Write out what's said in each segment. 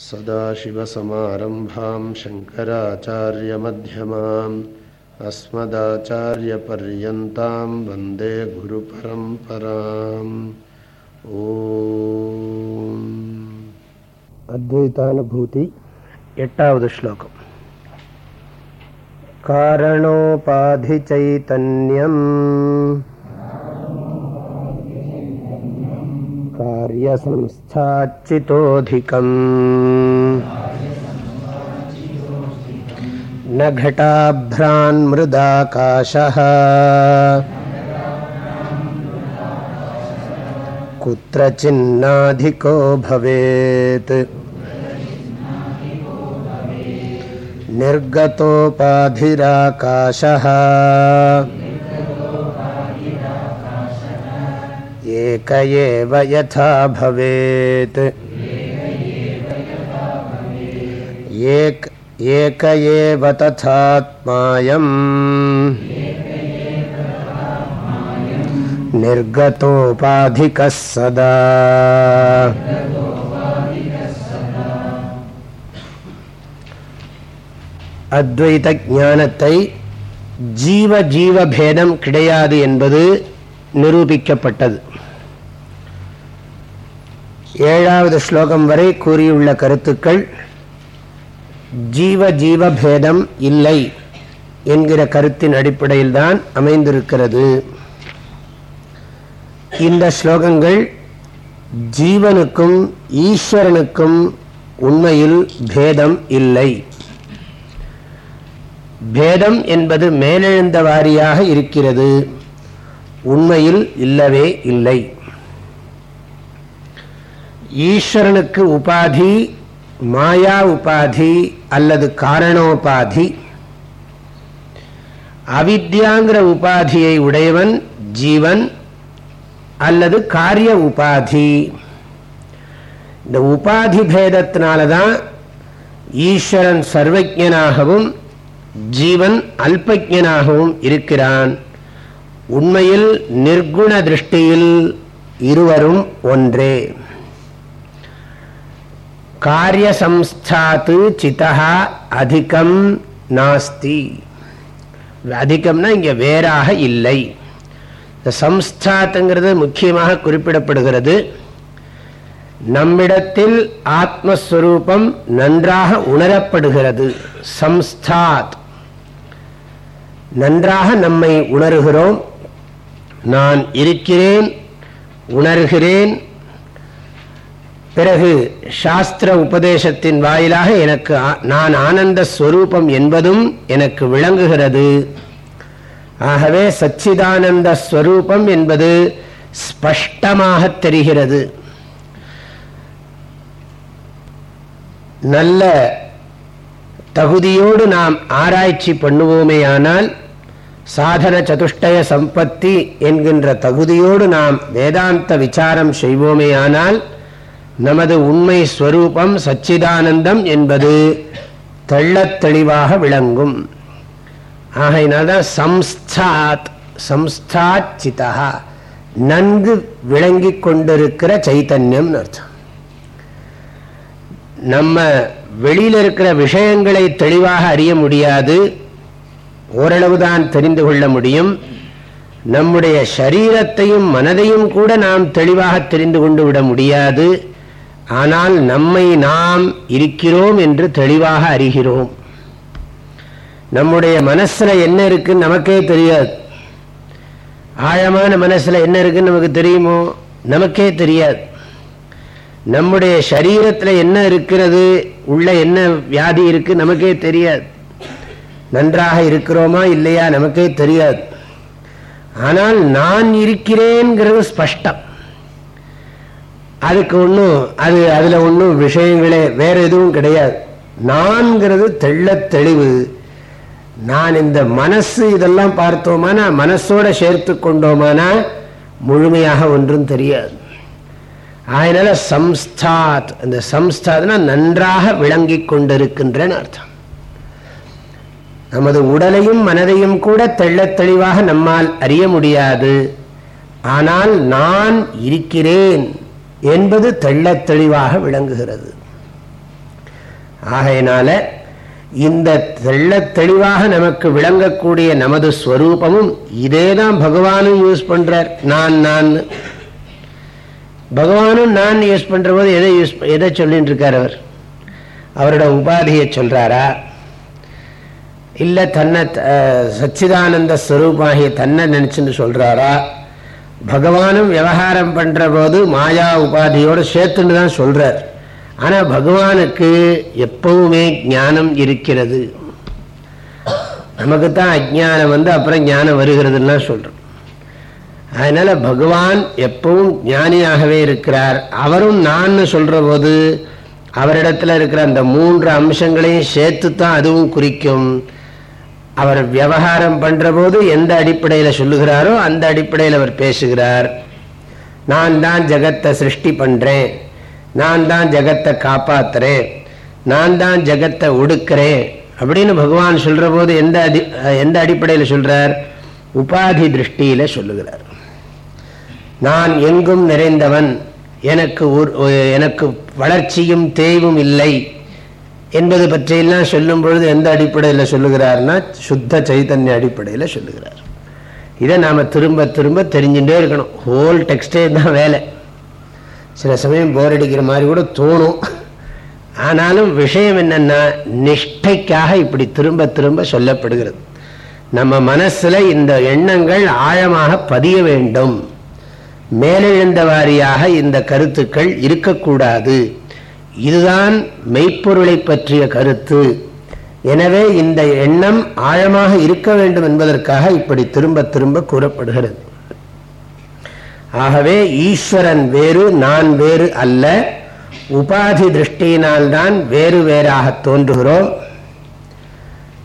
सदाशिवसमारम्भां शङ्कराचार्यमध्यमाम् अस्मदाचार्यपर्यन्तां वन्दे गुरुपरम्पराम् ओ अद्वैतानुभूति एवत् श्लोकम्। कारणोपाधिचैतन्यम् य न घटाभ्रान्मृदाकाशः। कुत्रचिन्नाधिको भवेत्। निर्गतोपाधिराकाशः। एक एव यथा भवेत् एक एक एव तथात्मायम् निर्गतोपाधिकः सदा அத்வைத ஞானத்தை ஜீவ ஜீவ பேதம் கிடையாது என்பது நிரூபிக்கப்பட்டது ஏழாவது ஸ்லோகம் வரை கூறியுள்ள கருத்துக்கள் ஜீவ ஜீவ பேதம் இல்லை என்கிற கருத்தின் அடிப்படையில்தான் அமைந்திருக்கிறது. இந்த ஸ்லோகங்கள் ஜீவனுக்கும் ஈஸ்வரனுக்கும் உண்மையில் பேதம் இல்லை. பேதம் என்பது மேலெழுந்த வாரியாக இருக்கிறது. உண்மையில் இல்லவே இல்லை. ஈஸ்வரனுக்கு உபாதி மாயா உபாதி அல்லது காரணோபாதி. அவித்யாங்கிற உபாதியை உடையவன் ஜீவன் அல்லது காரிய உபாதி. இந்த உபாதி பேதத்தினாலதான் ஈஸ்வரன் சர்வஜனாகவும் ஜீவன் அல்பஜனாகவும் இருக்கிறான். உண்மையில் நிர்குண திருஷ்டியில் இருவரும் ஒன்றே. காரியசம்ஸ்தாத்து சிதா அதிகம் நாஸ்தி. அதிகம்னா இங்கே வேறாக இல்லை. இந்த சம்ஸ்தாத்துங்கிறது முக்கியமாக குறிப்பிடப்படுகிறது. நம்மிடத்தில் ஆத்மஸ்வரூபம் நன்றாக உணரப்படுகிறது. சம்ஸ்தாத். நன்றாக நம்மை உணர்கிறோம். நான் இருக்கிறேன் உணர்கிறேன் பிறகு சாஸ்திர உபதேசத்தின் வாயிலாக எனக்கு நான் ஆனந்த ஸ்வரூபம் என்பதும் எனக்கு விளங்குகிறது. ஆகவே சச்சிதானந்த ஸ்வரூபம் என்பது ஸ்பஷ்டமாக தெரிகிறது. நல்ல தகுதியோடு நாம் ஆராய்ச்சி பண்ணுவோமேயானால் சாதன சதுஷ்டய சம்பத்தி என்கின்ற தகுதியோடு நாம் வேதாந்த விசாரம் செய்வோமேயானால் நமது உண்மை ஸ்வரூபம் சச்சிதானந்தம் என்பது தெள்ளத் தெளிவாக விளங்கும். ஆகையினால்தான் சம்ஸ்தாத் சம்ஸ்தாத் நன்கு விளங்கி கொண்டிருக்கிற சைத்தன்யம் அர்த்தம். நம்ம வெளியில் இருக்கிற விஷயங்களை தெளிவாக அறிய முடியாது. ஓரளவு தான் தெரிந்து கொள்ள முடியும். நம்முடைய சரீரத்தையும் மனதையும் கூட நாம் தெளிவாக தெரிந்து கொண்டு விட முடியாது. ஆனால் நம்மை நாம் இருக்கிறோம் என்று தெளிவாக அறிகிறோம். நம்முடைய மனசில் என்ன இருக்குன்னு நமக்கே தெரியாது. ஆழமான மனசில் என்ன இருக்குன்னு நமக்கு தெரியுமோ? நமக்கே தெரியாது. நம்முடைய சரீரத்தில் என்ன இருக்கிறது? உள்ள என்ன வியாதி இருக்கு? நமக்கே தெரியாது. நன்றாக இருக்கிறோமா இல்லையா? நமக்கே தெரியாது. ஆனால் நான் இருக்கிறேங்கிறது ஸ்பஷ்டம். அதுக்கு ஒன்றும் அது அதில் ஒன்றும் விஷயங்களே வேற எதுவும் கிடையாது. நான்கிறது தெள்ள தெளிவு. நான் இந்த மனசு இதெல்லாம் பார்த்தோமானா மனசோட சேர்த்து கொண்டோமானா முழுமையாக ஒன்றும் தெரியாது. அதனால சம்ஸ்தாத் அந்த சம்ஸ்தாத்னா நன்றாக விளங்கி கொண்டிருக்கின்றன அர்த்தம். நமது உடலையும் மனதையும் கூட தெள்ளத் தெளிவாக நம்மால் அறிய முடியாது. ஆனால் நான் இருக்கிறேன். என்பது தெள்ளத் தெளிவாக விளங்குகிறது. ஆகையினால இந்த தெள்ள தெளிவாக நமக்கு விளங்கக்கூடிய நமது ஸ்வரூபமும் இதே தான் பகவானும் யூஸ் பண்றார் நான் நான். பகவானும் நான் யூஸ் பண்ணுற போது எதை யூஸ் எதை சொல்லிட்டு இருக்கார் அவர்? அவரோட உபாதியை சொல்றாரா? இல்ல தன்னை சச்சிதானந்த ஸ்வரூபாகிய தன்னை நினைச்சுன்னு சொல்றாரா? பகவானும் விவகாரம் பண்ற போது மாயா உபாதியோடு சேர்த்துன்னு தான் சொல்றார். ஆனா பகவானுக்கு எப்பவுமே ஞானம் இருக்கிறது. நமக்கு தான் அஜானம் வந்து அப்புறம் ஞானம் வருகிறதுன்னா சொல்றோம். அதனால பகவான் எப்பவும் ஞானியாகவே இருக்கிறார். அவரும் நான்னு சொல்ற போது அவரிடத்துல இருக்கிற அந்த மூன்று அம்சங்களையும் சேர்த்து தான் அதுவும் குறிக்கும். அவர் விவகாரம் பண்ற போது எந்த அடிப்படையில் சொல்லுகிறாரோ அந்த அடிப்படையில் அவர் பேசுகிறார். நான் தான் ஜகத்தை சிருஷ்டி பண்றேன். நான் தான் ஜகத்தை காப்பாத்துறேன். நான் தான் ஜகத்தை ஒடுக்கிறேன். அப்படின்னு பகவான் சொல்ற போது எந்த அடி எந்த அடிப்படையில் சொல்றார்? உபாதி திருஷ்டியில சொல்லுகிறார். நான் எங்கும் நிறைந்தவன். எனக்கு எனக்கு வளர்ச்சியும் தேய்வும் இல்லை. என்பது பற்றியெல்லாம் சொல்லும் பொழுது எந்த அடிப்படையில் சொல்லுகிறார்னா சுத்த சைத்தன்ய அடிப்படையில் சொல்லுகிறார். இதை நாம் திரும்ப திரும்ப தெரிஞ்சுட்டே இருக்கணும். ஹோல் டெக்ஸ்டே தான் வேலை. சில சமயம் போர் அடிக்கிற மாதிரி கூட தோணும். ஆனாலும் விஷயம் என்னென்னா நிஷ்டைக்காக இப்படி திரும்ப திரும்ப சொல்லப்படுகிறது. நம்ம மனசில் இந்த எண்ணங்கள் ஆழமாக பதிய வேண்டும். மேலெழுந்த வாரியாக இந்த கருத்துக்கள் இருக்கக்கூடாது. இதுதான் மெய்ப்பொருளை பற்றிய கருத்து. எனவே இந்த எண்ணம் ஆழமாக இருக்க வேண்டும் என்பதற்காக இப்படி திரும்ப திரும்ப கூறப்படுகிறது. ஆகவே ஈஸ்வரன் வேறு நான் வேறு அல்ல. உபாதி திருஷ்டியினால்தான் வேறு வேறாக தோன்றுகிறோம்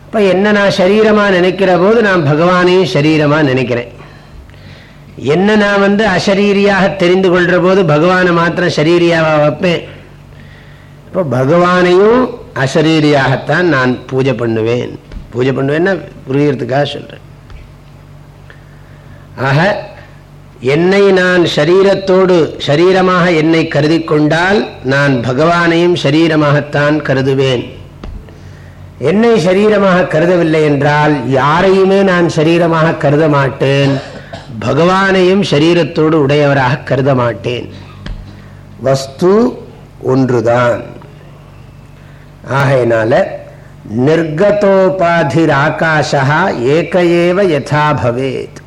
இப்ப என்ன நான் சரீரமா நினைக்கிற போது நான் பகவானையும் சரீரமா நினைக்கிறேன். என்ன நான் வந்து அசரீரியாக தெரிந்து கொள்ற போது பகவானை மாத்திரம் சரீரியாவா வைப்பேன்? இப்போ பகவானையும் அசரீரியாகத்தான் நான் பூஜை பண்ணுவேன். பூஜை பண்ணுவேன்னா புரியறதுக்காக சொல்றேன். ஆக என்னை நான் சரீரத்தோடு சரீரமாக என்னை கருதி கொண்டால் நான் பகவானையும் சரீரமாகத்தான் கருதுவேன். என்னை சரீரமாக கருதவில்லை என்றால் யாரையுமே நான் சரீரமாக கருத மாட்டேன். பகவானையும் சரீரத்தோடு உடையவராக கருத மாட்டேன். வஸ்து ஒன்றுதான். ஆகையினால நிர்கதோபாதிர் ஆகாஷா ஏக ஏவ யதா பவேத்.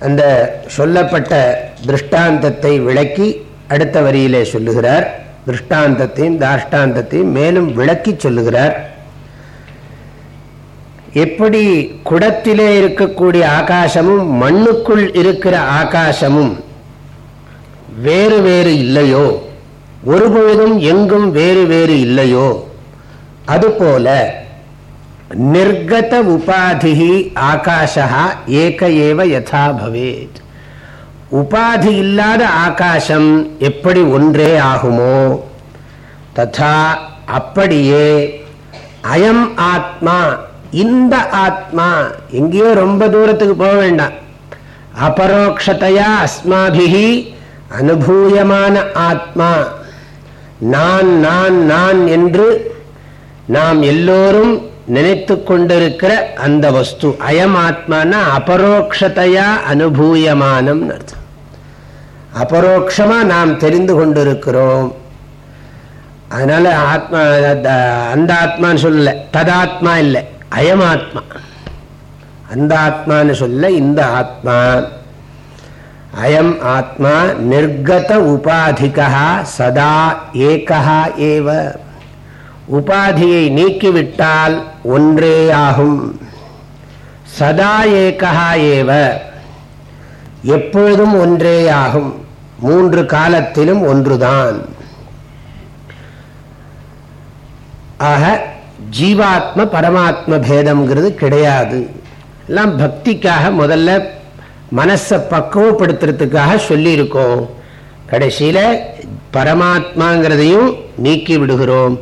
அந்த சொல்லப்பட்ட திருஷ்டாந்தத்தை விளக்கி அடுத்த வரியிலே சொல்லுகிறார். திருஷ்டாந்தத்தையும் தாஷ்டாந்தத்தையும் மேலும் விளக்கி சொல்லுகிறார். எப்படி குடத்திலே இருக்கக்கூடிய ஆகாசமும் மண்ணுக்குள் இருக்கிற ஆகாசமும் வேறு வேறு இல்லையோ ஒருபொழுதும் எங்கும் வேறு வேறு இல்லையோ? அதுபோல நிர்கத உபாதிகி ஆகாஷா ஏக ஏவ யதா பவேத். உபாதி இல்லாத ஆகாசம் எப்படி ஒன்றே ஆகுமோ? ததா அப்படியே அயம் ஆத்மா இந்த ஆத்மா எங்கேயோ ரொம்ப தூரத்துக்கு போக வேண்டாம். அபரோக்ஷதையா அஸ்மாபிகி அனுபூயமான ஆத்மா. நான் நான் நான் என்று நாம் எல்லோரும் நினைத்து கொண்டிருக்கிற அந்த வஸ்து. அயம் ஆத்மானா அபரோக்ஷதையா அனுபூயமானம் அர்த்தம். அபரோக்ஷமா நாம் தெரிந்து கொண்டிருக்கிறோம். அதனால ஆத்மா அந்த ஆத்மான்னு சொல்லல. ததாத்மா இல்லை. அயம் ஆத்மா. அந்த ஆத்மான்னு சொல்ல இந்த ஆத்மா. அயம் ஆத்மா நிர்கத உபாதிகா சதா ஏகா ஏவ உபாதியை நீக்கிவிட்டால் ஒன்றே ஆகும்। சதா ஏகா ஏவ। எப்பொழுதும் ஒன்றே ஆகும்। மூன்று காலத்திலும் ஒன்றுதான்। ஆக ஜீவாத்ம பரமாத்ம பேதம்ங்கிறது கிடையாது। எல்லாம் பக்திக்காக முதல்ல மனசை பக்குவப்படுத்துறதுக்காக சொல்லியிருக்கோம். கடைசியில் பரமாத்மாங்கிறதையும் நீக்கி விடுகிறோம்.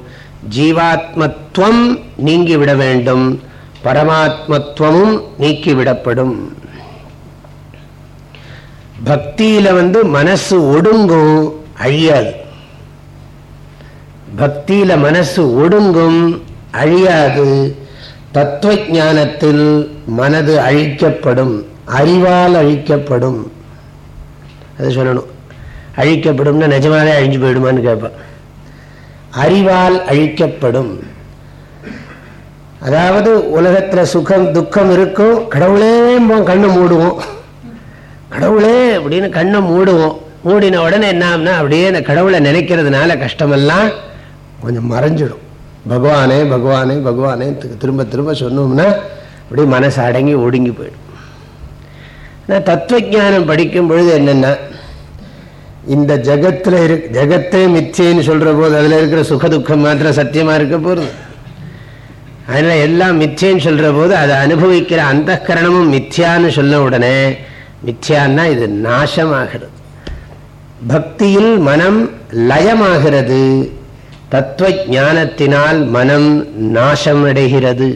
ஜீவாத்மத்துவம் நீங்கிவிட வேண்டும். பரமாத்மத்துவமும் நீக்கிவிடப்படும் பக்தியில வந்து மனசு ஒடுங்கும் அழியாது. பக்தியில மனசு ஒடுங்கும் அழியாது. தத்துவ ஞானத்தில் மனது அழிக்கப்படும். அறிவால் அழிக்கப்படும். அதை சொல்லணும். அழிக்கப்படும்னா நிஜமாவே அழிஞ்சு போயிடுமான்னு கேட்பேன். அறிவால் அழிக்கப்படும். அதாவது உலகத்தில் சுகம் துக்கம் இருக்கும் கடவுளே கண்ணை மூடுவோம். கடவுளே அப்படின்னு கண்ணை மூடுவோம். மூடின உடனே என்ன அப்படியே இந்த கடவுளை நினைக்கிறதுனால கஷ்டமெல்லாம் கொஞ்சம் மறைஞ்சிடும். பகவானே பகவானே பகவானே திரும்ப திரும்ப சொன்னோம்னா அப்படியே மனசு அடங்கி ஒடுங்கி போயிடும். நான் தத்துவ படிக்கும் பொழுது என்னென்னா இந்த ஜகத்தில் இரு ஜகத்தே மிச்சேன்னு சொல்கிற போது அதில் இருக்கிற சுகதுக்கம் மாத்திரம் சத்தியமாக இருக்க போகிறது அதனால் எல்லாம் மிச்சேன்னு சொல்கிற போது அதை அனுபவிக்கிற அந்த கரணமும் மித்யான்னு சொன்ன உடனே மித்யான்னா இது நாசமாகிறது. பக்தியில் மனம் லயமாகிறது. தத்துவ ஞானத்தினால் மனம் நாசமடைகிறது.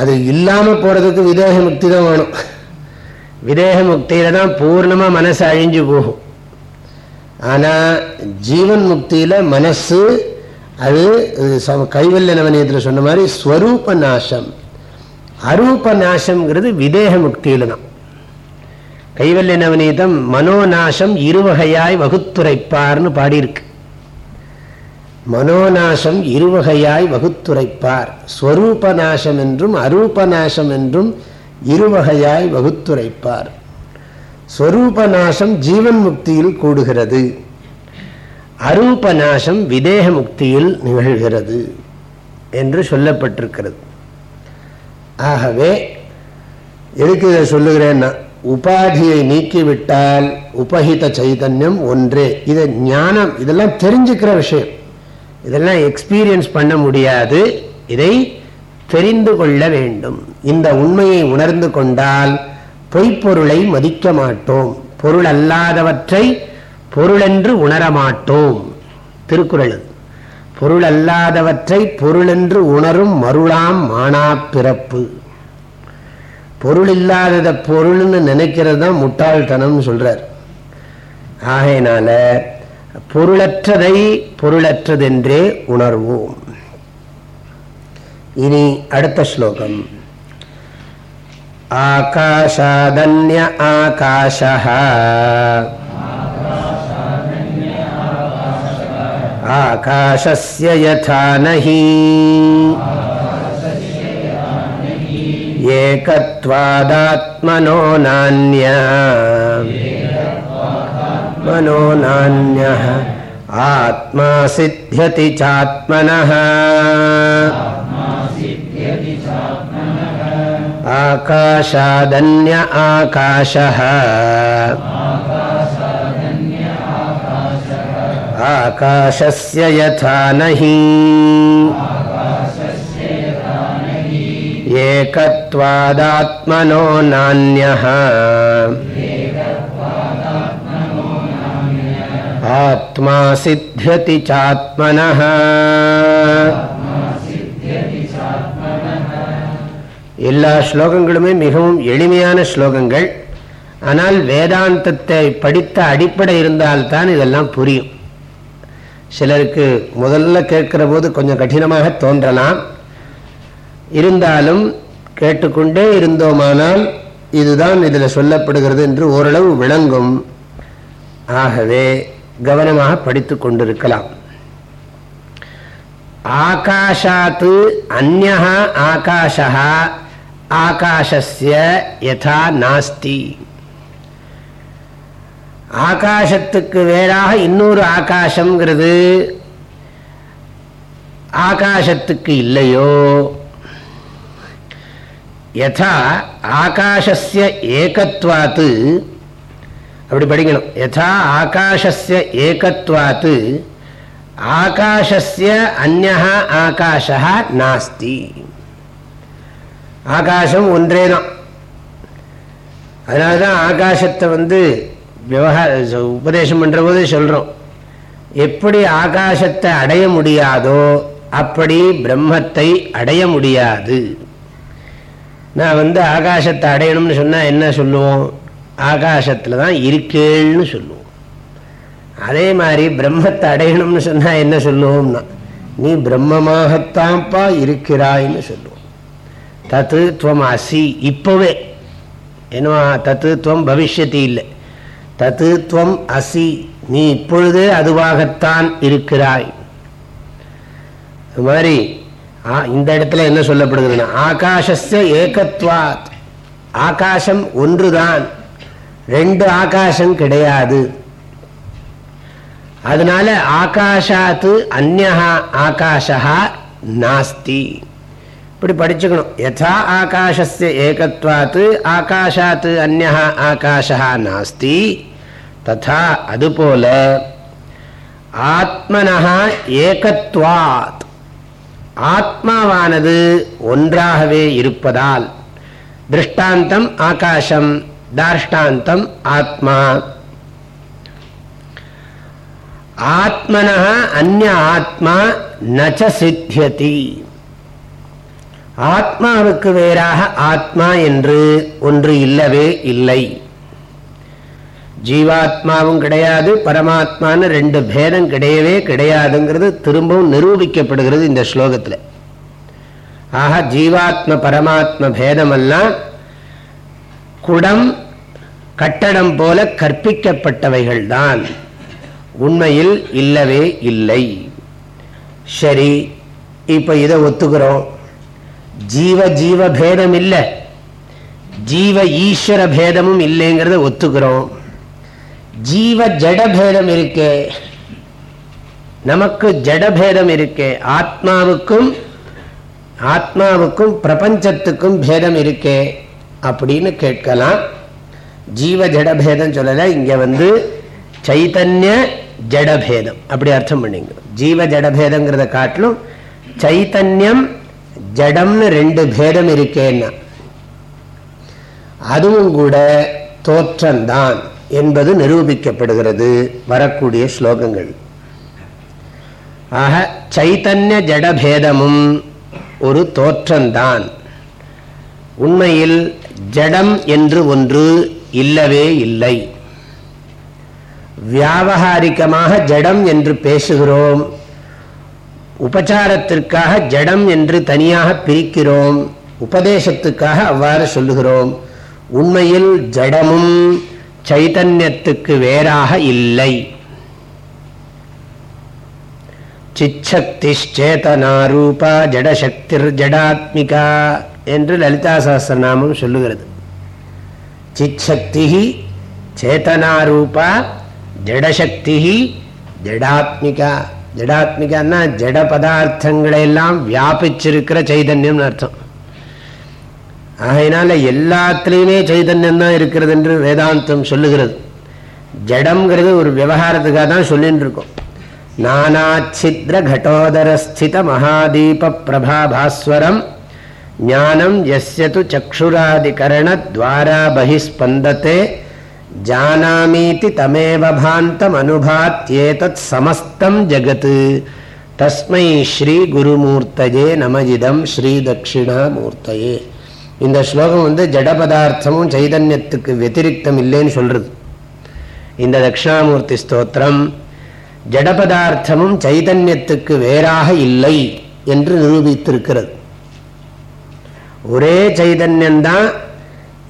அது இல்லாமல் போகிறதுக்கு விதேக முக்தி தான் வேணும். விதேக முக்தியில தான் பூர்ணமாக மனசு அழிஞ்சு போகும். ஆனால் ஜீவன் முக்தியில் மனசு அது கைவல்ய நவனியத்தில் சொன்ன மாதிரி ஸ்வரூப நாசம். அரூப நாசம்ங்கிறது விதேக முக்தியில் தான். கைவல்ய நவநீதம் மனோநாசம் இருவகையாய் வகுத்துரைப்பார்னு பாடியிருக்கு. மனோநாசம் இருவகையாய் வகுத்துரைப்பார். ஸ்வரூப நாசம் என்றும் அரூப நாசம் என்றும் இருவகையாய் வகுத்துரைப்பார். ஸ்வரூப நாசம் ஜீவன் முக்தியில் கூடுகிறது. அரூப நாசம் விதேக முக்தியில் நிகழ்கிறது என்று சொல்லப்பட்டிருக்கிறது. ஆகவே எதுக்கு இதை சொல்லுகிறேன்னா உபாதியை நீக்கிவிட்டால் உபஹித சைதன்யம் ஒன்றே. இதை ஞானம் இதெல்லாம் தெரிஞ்சுக்கிற விஷயம். இதெல்லாம் எக்ஸ்பீரியன்ஸ் பண்ண முடியாது. இதை தெரிந்து கொள்ள வேண்டும். இந்த உண்மையை உணர்ந்து கொண்டால் பொய்ப்பொருளை மதிக்க மாட்டோம். பொருள் அல்லாதவற்றை பொருளென்று உணரமாட்டோம் திருக்குறள் பொருள் அல்லாதவற்றை பொருளென்று உணரும் மருளாம் மானா பிறப்பு. பொருள் இல்லாததை பொருள்னு நினைக்கிறது தான் முட்டாள்தனம்னு சொல்றார். ஆகையினால பொருளற்றதை பொருளற்றதென்றே உணர்வோம். இனி அடுத்த ஸ்லோகம். ஆகாஷாதன்ய ஆகாஷ ஆகாஷஸ்ய யதா நஹி. ஏகத்வாதாத்மனோ मनो नान्यः। आत्मा सिद्ध्यति चात्मनः। आकाशादन्य आकाशः। आकाशस्य यथा नहि। एकत्वादात्मनो नान्यः। ஆத்மா சித்தியதி சாத்மன எல்லா ஸ்லோகங்களுமே மிகவும் எளிமையான ஸ்லோகங்கள். ஆனால் வேதாந்தத்தை படித்த அடிப்படை இருந்தால்தான் இதெல்லாம் புரியும். சிலருக்கு முதல்ல கேட்கிற போது கொஞ்சம் கடினமாக தோன்றலாம். இருந்தாலும் கேட்டுக்கொண்டே இருந்தோமானால் இதுதான் இதில் சொல்லப்படுகிறது என்று ஓரளவு விளங்கும். ஆகவே கவனமாக படித்து கொண்டிருக்கலாம். ஆகாஷாத்து அந்நா ஆகாஷா ஆகாஷஸ்ய யதா நாஸ்தி. ஆகாசத்துக்கு வேறாக இன்னொரு ஆகாசம்ங்கிறது ஆகாசத்துக்கு இல்லையோ? யதா ஆகாஷஸ்ய ஏகத்வாத்து அப்படி படிக்கணும். யதா ஆகாஷஸ்ய ஏகத்வாத்து. ஆகாஷஸ்ய அந்நா ஆகாஷா நாஸ்தி. ஆகாசம் ஒன்றே தான் அதனால தான் ஆகாசத்தை வந்து விவகார உபதேசம் பண்ணுற போது சொல்கிறோம் எப்படி ஆகாசத்தை அடைய முடியாதோ அப்படி பிரம்மத்தை அடைய முடியாது. நான் வந்து ஆகாசத்தை அடையணும்னு சொன்னால் என்ன சொல்லுவோம்? ஆகாசத்தில் தான் இருக்கேள்னு சொல்லுவோம். அதே மாதிரி பிரம்மத்தை அடையணும்னு சொன்னால் என்ன சொல்லுவோம்னா நீ பிரம்மமாகத்தான்ப்பா இருக்கிறாய்ன்னு சொல்லுவோம். தத்து துவம் அசி இப்போவே. என்னவா தத்து துவம் இல்லை. தத்து துவம் அசி நீ இப்பொழுதே அதுவாகத்தான் இருக்கிறாய். இது மாதிரி இந்த இடத்துல என்ன சொல்லப்படுகிறதுனா ஆகாஷஸ்ய ஏகத்வாத். ஆகாசம் ஒன்றுதான். ரெண்டு ஆகாசம் கிடையாது. அதனால ஆகாஷாத்து அந்நகா ஆகாஷா நாஸ்தி. இப்படி படிச்சுக்கணும். யதா ஆகாஷஸ்ய ஏகத்வாத்து ஆகாஷாத்து அந்நகா ஆகாஷா நாஸ்தி. ததா அதுபோல ஆத்மனஹா ஏகத்வாத். ஆத்மாவானது ஒன்றாகவே இருப்பதால் திருஷ்டாந்தம் ஆகாசம் தார்ஷ்டாந்தம் ஆத்மா ஆத்மனா அந்நிய ஆத்மா நச்ச சித்தியதி ஆத்மாவுக்கு வேறாக ஆத்மா என்று ஒன்று இல்லவே இல்லை. ஜீவாத்மாவும் கிடையாது பரமாத்மான்னு ரெண்டு பேதம் கிடையவே கிடையாதுங்கிறது திரும்பவும் நிரூபிக்கப்படுகிறது இந்த ஸ்லோகத்தில் ஆக ஜீவாத்ம பரமாத்ம பேதமெல்லாம் குடம் கட்டடம் போல கற்பிக்கப்பட்டவைகள் தான் உண்மையில் இல்லவே இல்லை. சரி இப்போ இதை ஒத்துக்கிறோம். ஜீவ ஜீவ பேதம் இல்லை. ஜீவ ஈஸ்வர பேதமும் இல்லைங்கிறத ஒத்துக்கிறோம். ஜீவ ஜடபேதம் இருக்கே. நமக்கு ஜடபேதம் இருக்கே. ஆத்மாவுக்கும் ஆத்மாவுக்கும் பிரபஞ்சத்துக்கும் பேதம் இருக்கே. அப்படின்னு கேட்கலாம். ஜீவ ஜடபேதம் சொல்லலை இங்கே வந்து சைத்தன்ய ஜடபேதம். அப்படி அர்த்தம் பண்ணிங்க. ஜீவ ஜடபேதங்கிறத காட்டிலும் சைத்தன்யம் ஜடம்னு ரெண்டு பேதம் இருக்கேன்னா அதுவும் கூட தோற்றம்தான் என்பது நிரூபிக்கப்படுகிறது வரக்கூடிய ஸ்லோகங்கள். ஆக சைத்தன்ய ஜடபேதமும் ஒரு தோற்றம்தான். உண்மையில் ஜடம் என்று ஒன்று இல்லவே இல்லை. வியாபகாரிகமாக ஜடம் என்று பேசுகிறோம். உபச்சாரத்திற்காக ஜடம் என்று தனியாக பிரிக்கிறோம். உபதேசத்துக்காக அவ்வாறு சொல்லுகிறோம். உண்மையில் ஜடமும் சைதன்யத்துக்கு வேறாக இல்லை. சிச்சக்திச்சேதனாரூபா ஜடசக்திர் ஜடாத்மிகா. என்று லலிதா சாஸ்திரநாமம் சொல்லுகிறது. சிச்சக்தி சேத்தனாரூபா ஜடசக்தி ஜடாத்மிகா ஜடாத்மிகான்னா ஜட பதார்த்தங்களை எல்லாம் வியாபிச்சிருக்கிற சைதன்யம்னு அர்த்தம். ஆகையினால எல்லாத்துலேயுமே சைதன்யம் தான் இருக்கிறது என்று வேதாந்தம் சொல்லுகிறது. ஜடம்ங்கிறது ஒரு விவகாரத்துக்காக தான் சொல்லின்னு இருக்கோம் நானாச்சித்ர கடோதரஸ்தித மகாதீப பிரபாபாஸ்வரம் ஞானம் எஸ்யது சக்ஷுராதிகரணத்வாரா பகிஸ்பந்தத்தே ஜானாமீதி தமேவபாந்தம் அனுபாத்யேதத் சமஸ்தம் ஜகத் தஸ்மை ஸ்ரீ குருமூர்த்தஜே நமஜிதம் ஸ்ரீதக்ஷிணாமூர்த்தயே இந்த ஸ்லோகம் வந்து ஜட பதார்த்தமும் சைதன்யத்துக்கு வத்திரிக்தம் இல்லைன்னு சொல்கிறது இந்த தட்சிணாமூர்த்தி ஸ்தோத்திரம் ஜடபதார்த்தமும் சைதன்யத்துக்கு வேறாக இல்லை என்று நிரூபித்திருக்கிறது ஒரே சைதன்யந்தான்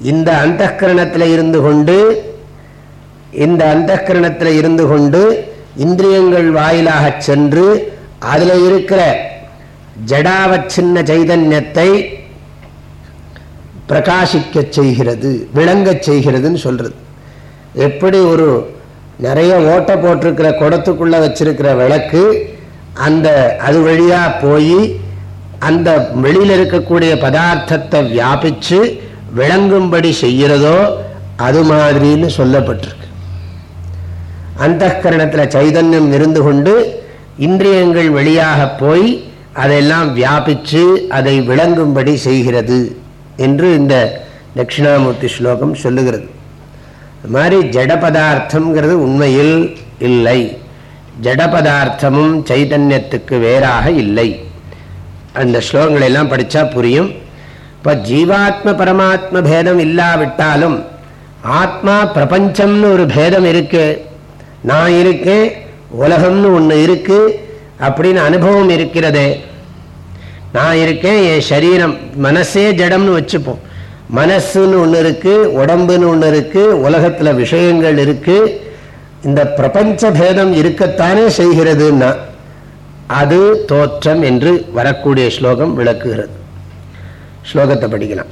இந்த அந்த இருந்து கொண்டு இந்த அந்த இருந்து கொண்டு இந்திரியங்கள் வாயிலாக சென்று அதில் இருக்கிற ஜடாவ சின்ன சைதன்யத்தை பிரகாசிக்க செய்கிறது விளங்க செய்கிறதுன்னு சொல்றது. எப்படி ஒரு நிறைய ஓட்டை போட்டிருக்கிற குடத்துக்குள்ள வச்சிருக்கிற விளக்கு அந்த அது வழியா போய் அந்த வெளியில் இருக்கக்கூடிய பதார்த்தத்தை வியாபித்து விளங்கும்படி செய்கிறதோ அது மாதிரின்னு சொல்லப்பட்டிருக்கு. அந்த கரணத்தில் சைதன்யம் இருந்து கொண்டு இந்திரியங்கள் வெளியாக போய் அதெல்லாம் வியாபித்து அதை விளங்கும்படி செய்கிறது என்று இந்த தட்சிணாமூர்த்தி ஸ்லோகம் சொல்லுகிறது. அது மாதிரி ஜட பதார்த்தம்ங்கிறது உண்மையில் இல்லை. ஜட பதார்த்தமும் சைதன்யத்துக்கு வேறாக இல்லை. அந்த ஸ்லோகங்களை எல்லாம் படித்தா புரியும். இப்போ ஜீவாத்ம பரமாத்ம பேதம் இல்லாவிட்டாலும் ஆத்மா பிரபஞ்சம்னு ஒரு பேதம் இருக்கு. நான் இருக்கேன் உலகம்னு ஒன்று இருக்கு அப்படின்னு அனுபவம் இருக்கிறதே. நான் இருக்கேன் என் சரீரம் மனசே ஜடம்னு வச்சுப்போம். மனசுன்னு ஒன்று இருக்கு உடம்புன்னு ஒன்று இருக்கு உலகத்தில் விஷயங்கள் இருக்கு. இந்த பிரபஞ்ச பேதம் இருக்கத்தானே செய்கிறதுன்னா அது தோற்றம் என்று வரக்கூடிய ஸ்லோகம் விளக்குகிறது. ஸ்லோகத்தை படிக்கலாம்.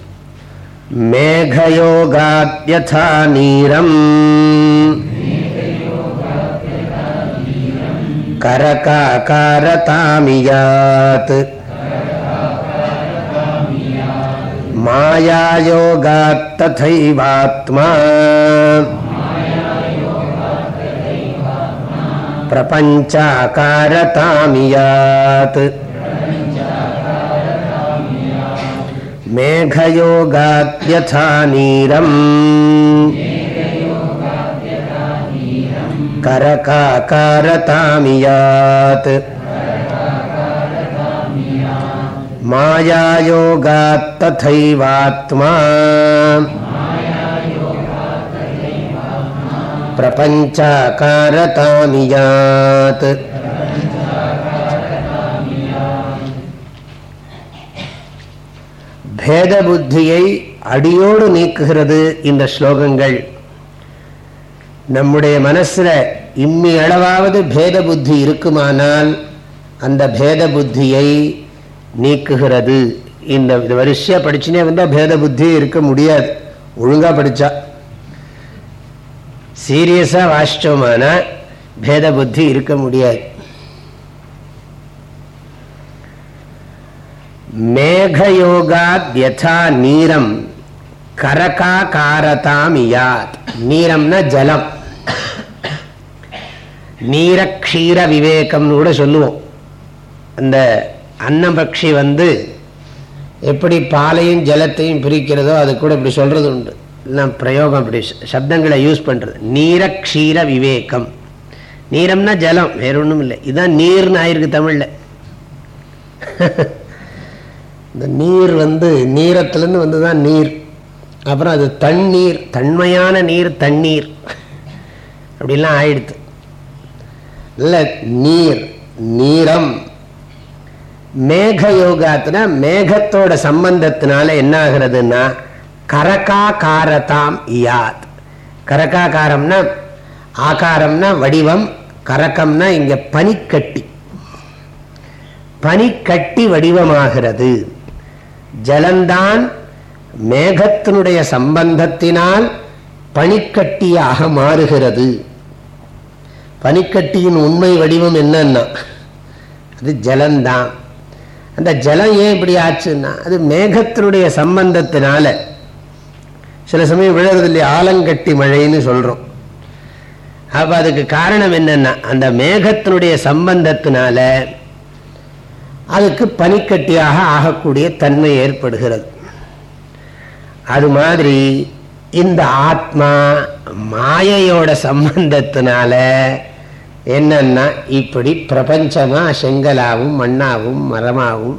மேகயோகாத்யதா நீரம். கரகாகாரதாமியாத். மாயாயோகாத் ததைவாத்மா मेघयोगाद्यथा नीरम् करकाकारतामियात्। मायायोगात्तथैवात्मा प्रपञ्चाकारतामियात् பேத புத்தியை அடியோடு நீக்குகிறது இந்த ஸ்லோகங்கள் நம்முடைய மனசுல இம்மி அளவாவது பேத புத்தி இருக்குமானால் அந்த பேத புத்தியை நீக்குகிறது இந்த இது வரிசையாக படிச்சுனே வந்தால் பேத புத்தி இருக்க முடியாது ஒழுங்காக படித்தா சீரியஸாக வாசிச்சோமானா பேத புத்தி இருக்க முடியாது. மேகயோகாத் யதா நீரம் கரகாகாரதாம் இயாத் நீரம்னா ஜலம். நீரக்ஷீர விவேகம்னு கூட சொல்லுவோம். அந்த அன்னபக்ஷி வந்து எப்படி பாலையும் ஜலத்தையும் பிரிக்கிறதோ அது கூட இப்படி சொல்கிறது உண்டு. எல்லாம் பிரயோகம் அப்படி சப்தங்களை யூஸ் பண்ணுறது நீரக்ஷீர விவேகம். நீரம்னா ஜலம் வேற ஒன்றும் இல்லை இதுதான் நீர்னு ஆயிருக்கு தமிழில். இந்த நீர் வந்து நீரத்துலேருந்து வந்து தான் நீர். அப்புறம் அது தண்ணீர் தன்மையான நீர் தண்ணீர். அப்படிலாம் ஆயிடுது. இல்லை நீர் நீரம். மேக யோகாத்துல மேகத்தோட சம்பந்தத்தினால என்ன ஆகிறதுன்னா கரகாக்காரதாம் இயாத். கரகாகாரம்னா ஆகாரம்னா வடிவம் கரக்கம்னா இங்க பனிக்கட்டி. பனிக்கட்டி வடிவமாகிறது. ஜலந்தான் மேகத்தினுடைய சம்பந்தத்தினால் பனிக்கட்டியாக மாறுகிறது. பனிக்கட்டியின் உண்மை வடிவம் என்னன்னா அது ஜலந்தான் அந்த ஜலம் ஏன் இப்படி ஆச்சுன்னா அது மேகத்தினுடைய சம்பந்தத்தினால. சில சமயம் விழுறது இல்லையா ஆலங்கட்டி மழைன்னு சொல்கிறோம் அப்போ அதுக்கு காரணம் என்னன்னா அந்த மேகத்தினுடைய சம்பந்தத்தினால அதுக்கு பனிக்கட்டியாக ஆகக்கூடிய தன்மை ஏற்படுகிறது. அது மாதிரி இந்த ஆத்மா மாயையோட சம்பந்தத்தினால என்னன்னா இப்படி பிரபஞ்சமா செங்கலாவும் மண்ணாவும் மரமாகவும்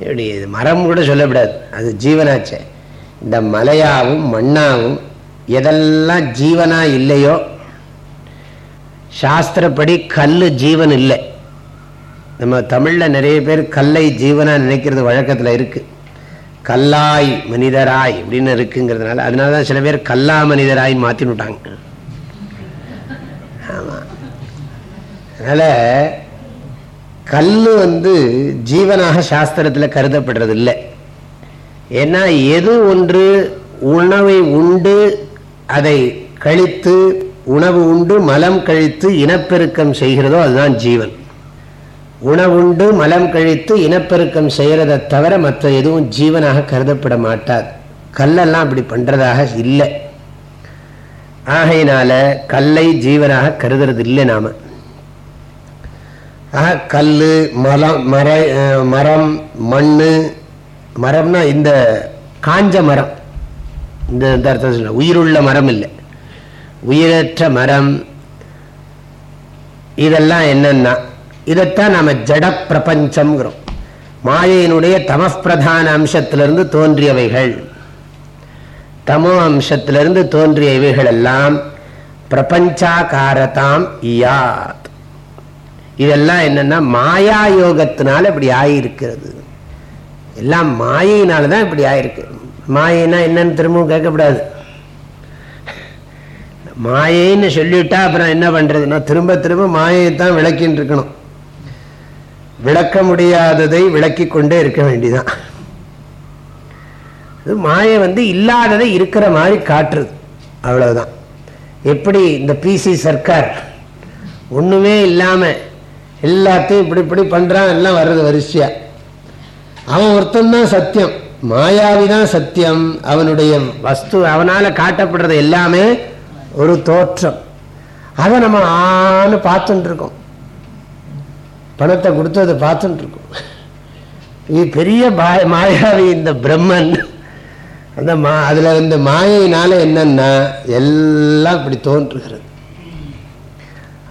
இப்படி மரம் கூட சொல்லப்படாது அது ஜீவனாச்சே. இந்த மலையாவும் மண்ணாவும் எதெல்லாம் ஜீவனா இல்லையோ சாஸ்திரப்படி கல் ஜீவன் இல்லை. நம்ம தமிழில் நிறைய பேர் கல்லை ஜீவனாக நினைக்கிறது வழக்கத்தில் இருக்குது கல்லாய் மனிதராய் அப்படின்னு இருக்குங்கிறதுனால அதனால தான் சில பேர் கல்லா மனிதராய் மாற்றினுட்டாங்க ஆமாம் அதனால் கல் வந்து ஜீவனாக சாஸ்திரத்தில் கருதப்படுறது இல்லை ஏன்னா எது ஒன்று உணவை உண்டு அதை கழித்து உணவு உண்டு மலம் கழித்து இனப்பெருக்கம் செய்கிறதோ அதுதான் ஜீவன். உணவுண்டு மலம் கழித்து இனப்பெருக்கம் செய்கிறத தவிர மற்ற எதுவும் ஜீவனாக கருதப்பட மாட்டாது. கல்லெல்லாம் அப்படி பண்ணுறதாக இல்லை. ஆகையினால கல்லை ஜீவனாக கருதுறது இல்லை நாம். ஆக கல் மலம் மர மரம் மண் மரம்னா இந்த காஞ்ச மரம். இந்த அர்த்தம் சொல்ல உயிருள்ள மரம் இல்லை. உயிரற்ற மரம். இதெல்லாம் என்னன்னா இதைத்தான் நாம ஜட பிரபஞ்சம்ங்கிறோம் மாயையினுடைய தமப்பிரதான அம்சத்திலிருந்து தோன்றியவைகள். தமோ அம்சத்திலிருந்து தோன்றிய இவைகள் எல்லாம் பிரபஞ்சாகாரதாம் இயாத் இதெல்லாம் என்னன்னா மாயா யோகத்தினால இப்படி ஆகியிருக்கிறது எல்லாம் மாயினால தான் இப்படி ஆயிருக்கு. மாயினா என்னன்னு திரும்பவும் கேட்கக்கூடாது மாயைன்னு சொல்லிட்டா அப்புறம் என்ன பண்றதுன்னா திரும்ப திரும்ப மாயை தான் விளக்கின்னு இருக்கணும். விளக்க முடியாததை விளக்கி கொண்டே இருக்க வேண்டிதான். மாயை வந்து இல்லாததை இருக்கிற மாதிரி காட்டுறது. அவ்வளவுதான். எப்படி இந்த பிசி சர்க்கார் ஒண்ணுமே இல்லாம எல்லாத்தையும் இப்படி இப்படி பண்றான் எல்லாம் வர்றது வரிசையா? அவன் ஒருத்தன் தான் சத்தியம். மாயாவிதான் சத்தியம். அவனுடைய வஸ்து அவனால காட்டப்படுறது எல்லாமே ஒரு தோற்றம். அதை நம்ம ஆன்னு பார்த்துட்டு இருக்கோம் பணத்தை கொடுத்து அதை பார்த்துட்டு இருக்கோம் இது பெரிய மாயாவி இந்த பிரம்மன். அந்த மா அதில் இந்த மாயினால என்னன்னா எல்லாம் இப்படி தோன்றுகிறது.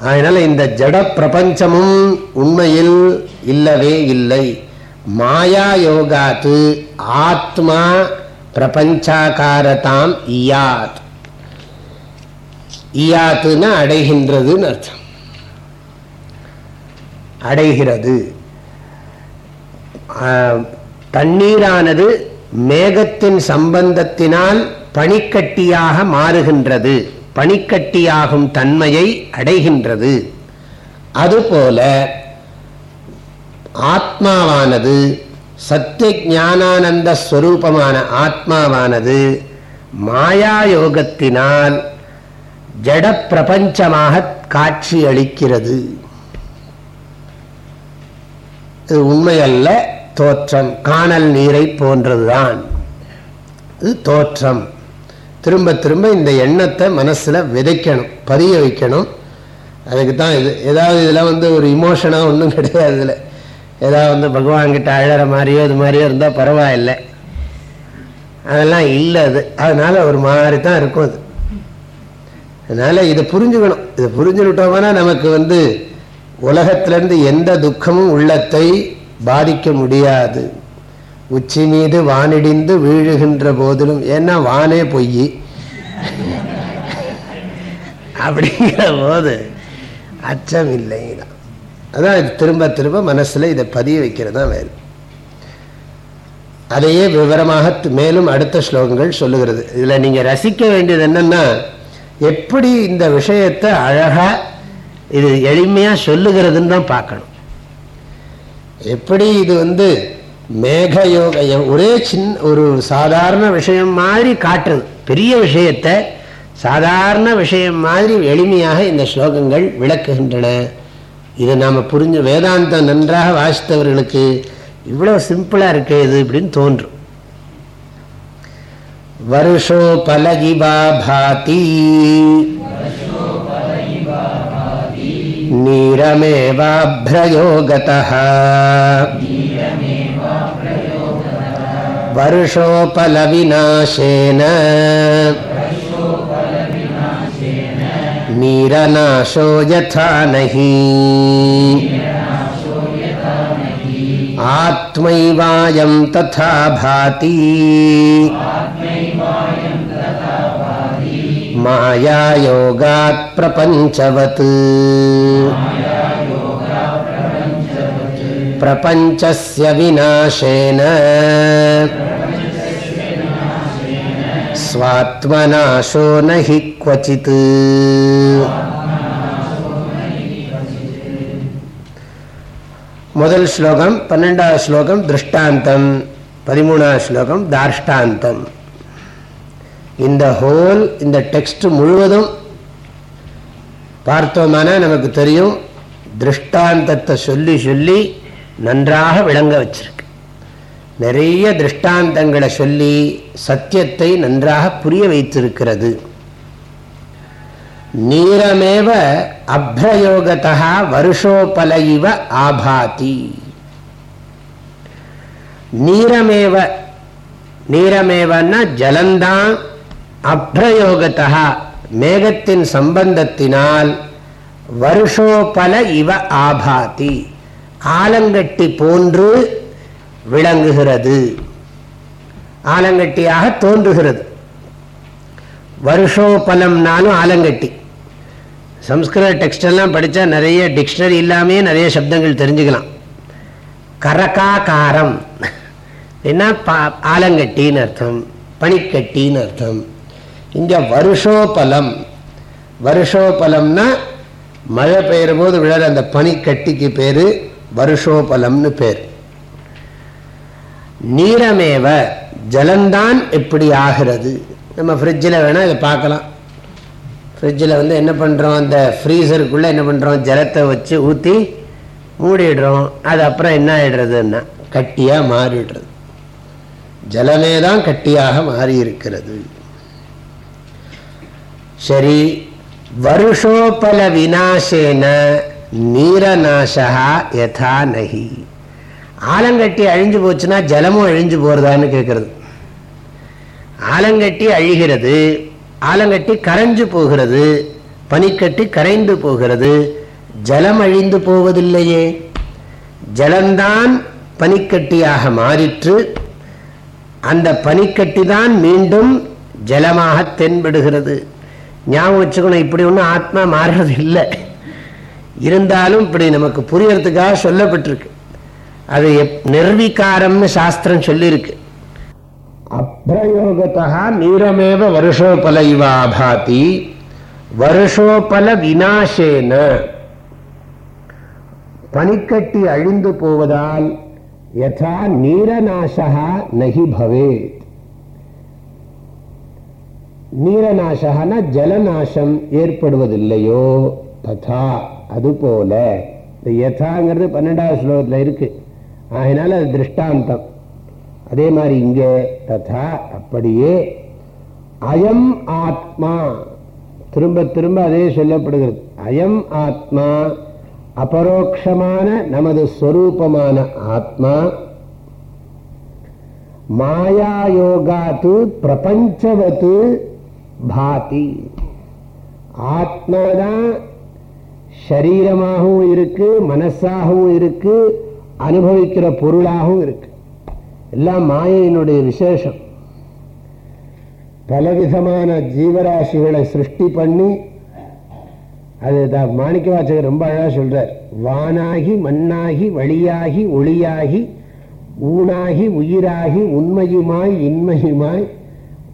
அதனால இந்த ஜட பிரபஞ்சமும் உண்மையில் இல்லவே இல்லை. மாயா யோகாத்து ஆத்மா பிரபஞ்சாகாரதாம் இயாத் இயாத்துன்னா அடைகின்றதுன்னு அர்த்தம். அடைகிறது. தண்ணீரானது மேகத்தின் சம்பந்தத்தினால் பனிக்கட்டியாக மாறுகின்றது. பனிக்கட்டியாகும் தன்மையை அடைகின்றது. அதுபோல ஆத்மாவானது சத்திய ஞானானந்த ஸ்வரூபமான ஆத்மாவானது மாயாயோகத்தினால் ஜட பிரபஞ்சமாக காட்சியளிக்கிறது. இது உண்மையல்ல தோற்றம் காணல் நீரை போன்றதுதான். இது தோற்றம். திரும்ப திரும்ப இந்த எண்ணத்தை மனசில் விதைக்கணும் பதிய வைக்கணும். அதுக்கு தான் இது ஏதாவது இதில் வந்து ஒரு இமோஷனாக ஒன்றும் கிடையாது இதில். ஏதாவது வந்து பகவான்கிட்ட அழகிற மாதிரியோ இது மாதிரியோ இருந்தால் பரவாயில்லை. அதெல்லாம் இல்லை அது. அதனால் ஒரு மாதிரி தான் இருக்கும் அது. அதனால் இதை புரிஞ்சுக்கணும். இதை புரிஞ்சுக்கிட்டோம்னா நமக்கு வந்து உலகத்திலேருந்து எந்த துக்கமும் உள்ளத்தை பாதிக்க முடியாது. உச்சி மீது வானிடிந்து வீழுகின்ற போதிலும் ஏன்னா வானே பொய் அப்படிங்கிற போது அச்சம் இல்லைதான் அதான் திரும்ப திரும்ப மனசுல இதை பதிய வைக்கிறது தான் வேறு. அதையே விவரமாக மேலும் அடுத்த ஸ்லோகங்கள் சொல்லுகிறது. இதில் நீங்கள் ரசிக்க வேண்டியது என்னென்னா எப்படி இந்த விஷயத்தை அழகாக இது எளிமையா சொல்லுகிறதுன்னு தான் பார்க்கணும். எப்படி இது வந்து மேக யோக ஒரே சின்ன ஒரு சாதாரண விஷயம் மாதிரி காட்டுறது. பெரிய விஷயத்தை சாதாரண விஷயம் மாதிரி எளிமையாக இந்த ஸ்லோகங்கள் விளக்குகின்றன. இதை நாம் புரிஞ்ச வேதாந்தம் நன்றாக வாசித்தவர்களுக்கு இவ்வளோ சிம்பிளாக இருக்கு இது இப்படின்னு தோன்றும். வருஷோ பலகிபா பாதி. நீரமேவாபிரயோகதா வருஷோபலவிநாசேன नीरनाशो यथा नहि। आत्मैवायं तथा भाति। मायायोगात् प्रपञ्चवत्। प्रपञ्चस्य विनाशेन स्वात्मनाशो न हि क्वचित् முதல் ஸ்லோகம் பன்னெண்டாவது ஸ்லோகம் திருஷ்டாந்தம் பதிமூணாவது ஸ்லோகம் தார்ஷ்டாந்தம் இந்த ஹோல் இந்த டெக்ஸ்ட் முழுவதும் பார்த்தோமானா நமக்கு தெரியும் திருஷ்டாந்தத்தை சொல்லி சொல்லி நன்றாக விளங்க வச்சிருக்கு நிறைய திருஷ்டாந்தங்களை சொல்லி சத்தியத்தை நன்றாக புரிய வைத்திருக்கிறது. நீரமேவ அப்ரயோகத்தா வருஷோபல இவ ஆபாதி. நீரமேவ நீரமேவன்னா ஜலந்தான் அப்ரயோகத்தா மேகத்தின் சம்பந்தத்தினால் வருஷோபல இவ ஆபாதி. ஆலங்கட்டி போன்று விளங்குகிறது. ஆலங்கட்டியாக தோன்றுகிறது. வருஷோபலம்னாலும் ஆலங்கட்டி. சம்ஸ்கிருத டெக்ஸ்டெல்லாம் படித்தா நிறைய டிக்ஷனரி இல்லாமே நிறைய சப்தங்கள் தெரிஞ்சுக்கலாம். கரகாக்காரம் என்ன? பா ஆலங்கட்டின்னு அர்த்தம். பனிக்கட்டின்னு அர்த்தம். இங்கே வருஷோபலம். வருஷோபலம்னா மழை பெய்கிற போது விழற அந்த பனிக்கட்டிக்கு பேர் வருஷோபலம்னு பேர். நீரமேவ ஜலந்தான் எப்படி ஆகிறது? நம்ம ஃப்ரிட்ஜில் வேணால் இதை பார்க்கலாம். ஃப்ரிட்ஜில் வந்து என்ன பண்ணுறோம் அந்த ஃப்ரீசருக்குள்ளே என்ன பண்ணுறோம் ஜலத்தை வச்சு ஊற்றி மூடிடுறோம். அது அப்புறம் என்ன ஆகிடுறதுன்னா கட்டியாக மாறிடுறது. ஜலமே தான் கட்டியாக மாறி இருக்கிறது சரி வருஷோபல வினாசேன நீரநாசா யதா நகி. ஆலங்கட்டி அழிஞ்சு போச்சுன்னா ஜலமும் அழிஞ்சு போறதான்னு கேட்கறது ஆலங்கட்டி அழிகிறது ஆலங்கட்டி கரைஞ்சு போகிறது பனிக்கட்டி கரைந்து போகிறது ஜலம் அழிந்து போவதில்லையே. ஜலம்தான் பனிக்கட்டியாக மாறிற்று. அந்த பனிக்கட்டி தான் மீண்டும் ஜலமாக தென்படுகிறது. ஞாபகம் வச்சுக்கணும் இப்படி ஒன்றும் ஆத்மா மாறுறது இல்லை இருந்தாலும் இப்படி நமக்கு புரியறதுக்காக சொல்லப்பட்டிருக்கு. அது நிர்வீகாரம்னு சாஸ்திரம் சொல்லியிருக்கு. அப்பிரயோகத்தா நீரமேவ வருஷோபல இவாபாதி வருஷோபல வினாசேன பனிக்கட்டி அழிந்து போவதால் யதா நீரநாசா நகி பவேத். நீரநாசகனா ஜலநாசம் ஏற்படுவதில்லையோ. ததா அதுபோல. இந்த யதாங்கிறது பன்னெண்டாவது ஸ்லோகத்தில் இருக்கு. அதனால் அது திருஷ்டாந்தம். அதே மாதிரி இங்கே ததா அப்படியே அயம் ஆத்மா. திரும்ப திரும்ப அதே சொல்லப்படுகிறது. அயம் ஆத்மா அபரோக்ஷமான நமது ஸ்வரூபமான ஆத்மா. மாயா யோகாத்து பிரபஞ்சவத்து பாதி. ஆத்மாதான் சரீரமாகவும் இருக்கு மனசாகவும் இருக்கு அனுபவிக்கிற பொருளாகவும் இருக்கு. எல்லாம் மாயையினுடைய விசேஷம். பலவிதமான ஜீவராசிகளை சிருஷ்டி பண்ணி அது மாணிக்க வாச்சகர் ரொம்ப அழகாக சொல்றார். வானாகி மண்ணாகி வழியாகி ஒளியாகி ஊனாகி உயிராகி உண்மையுமாய் இன்மையுமாய்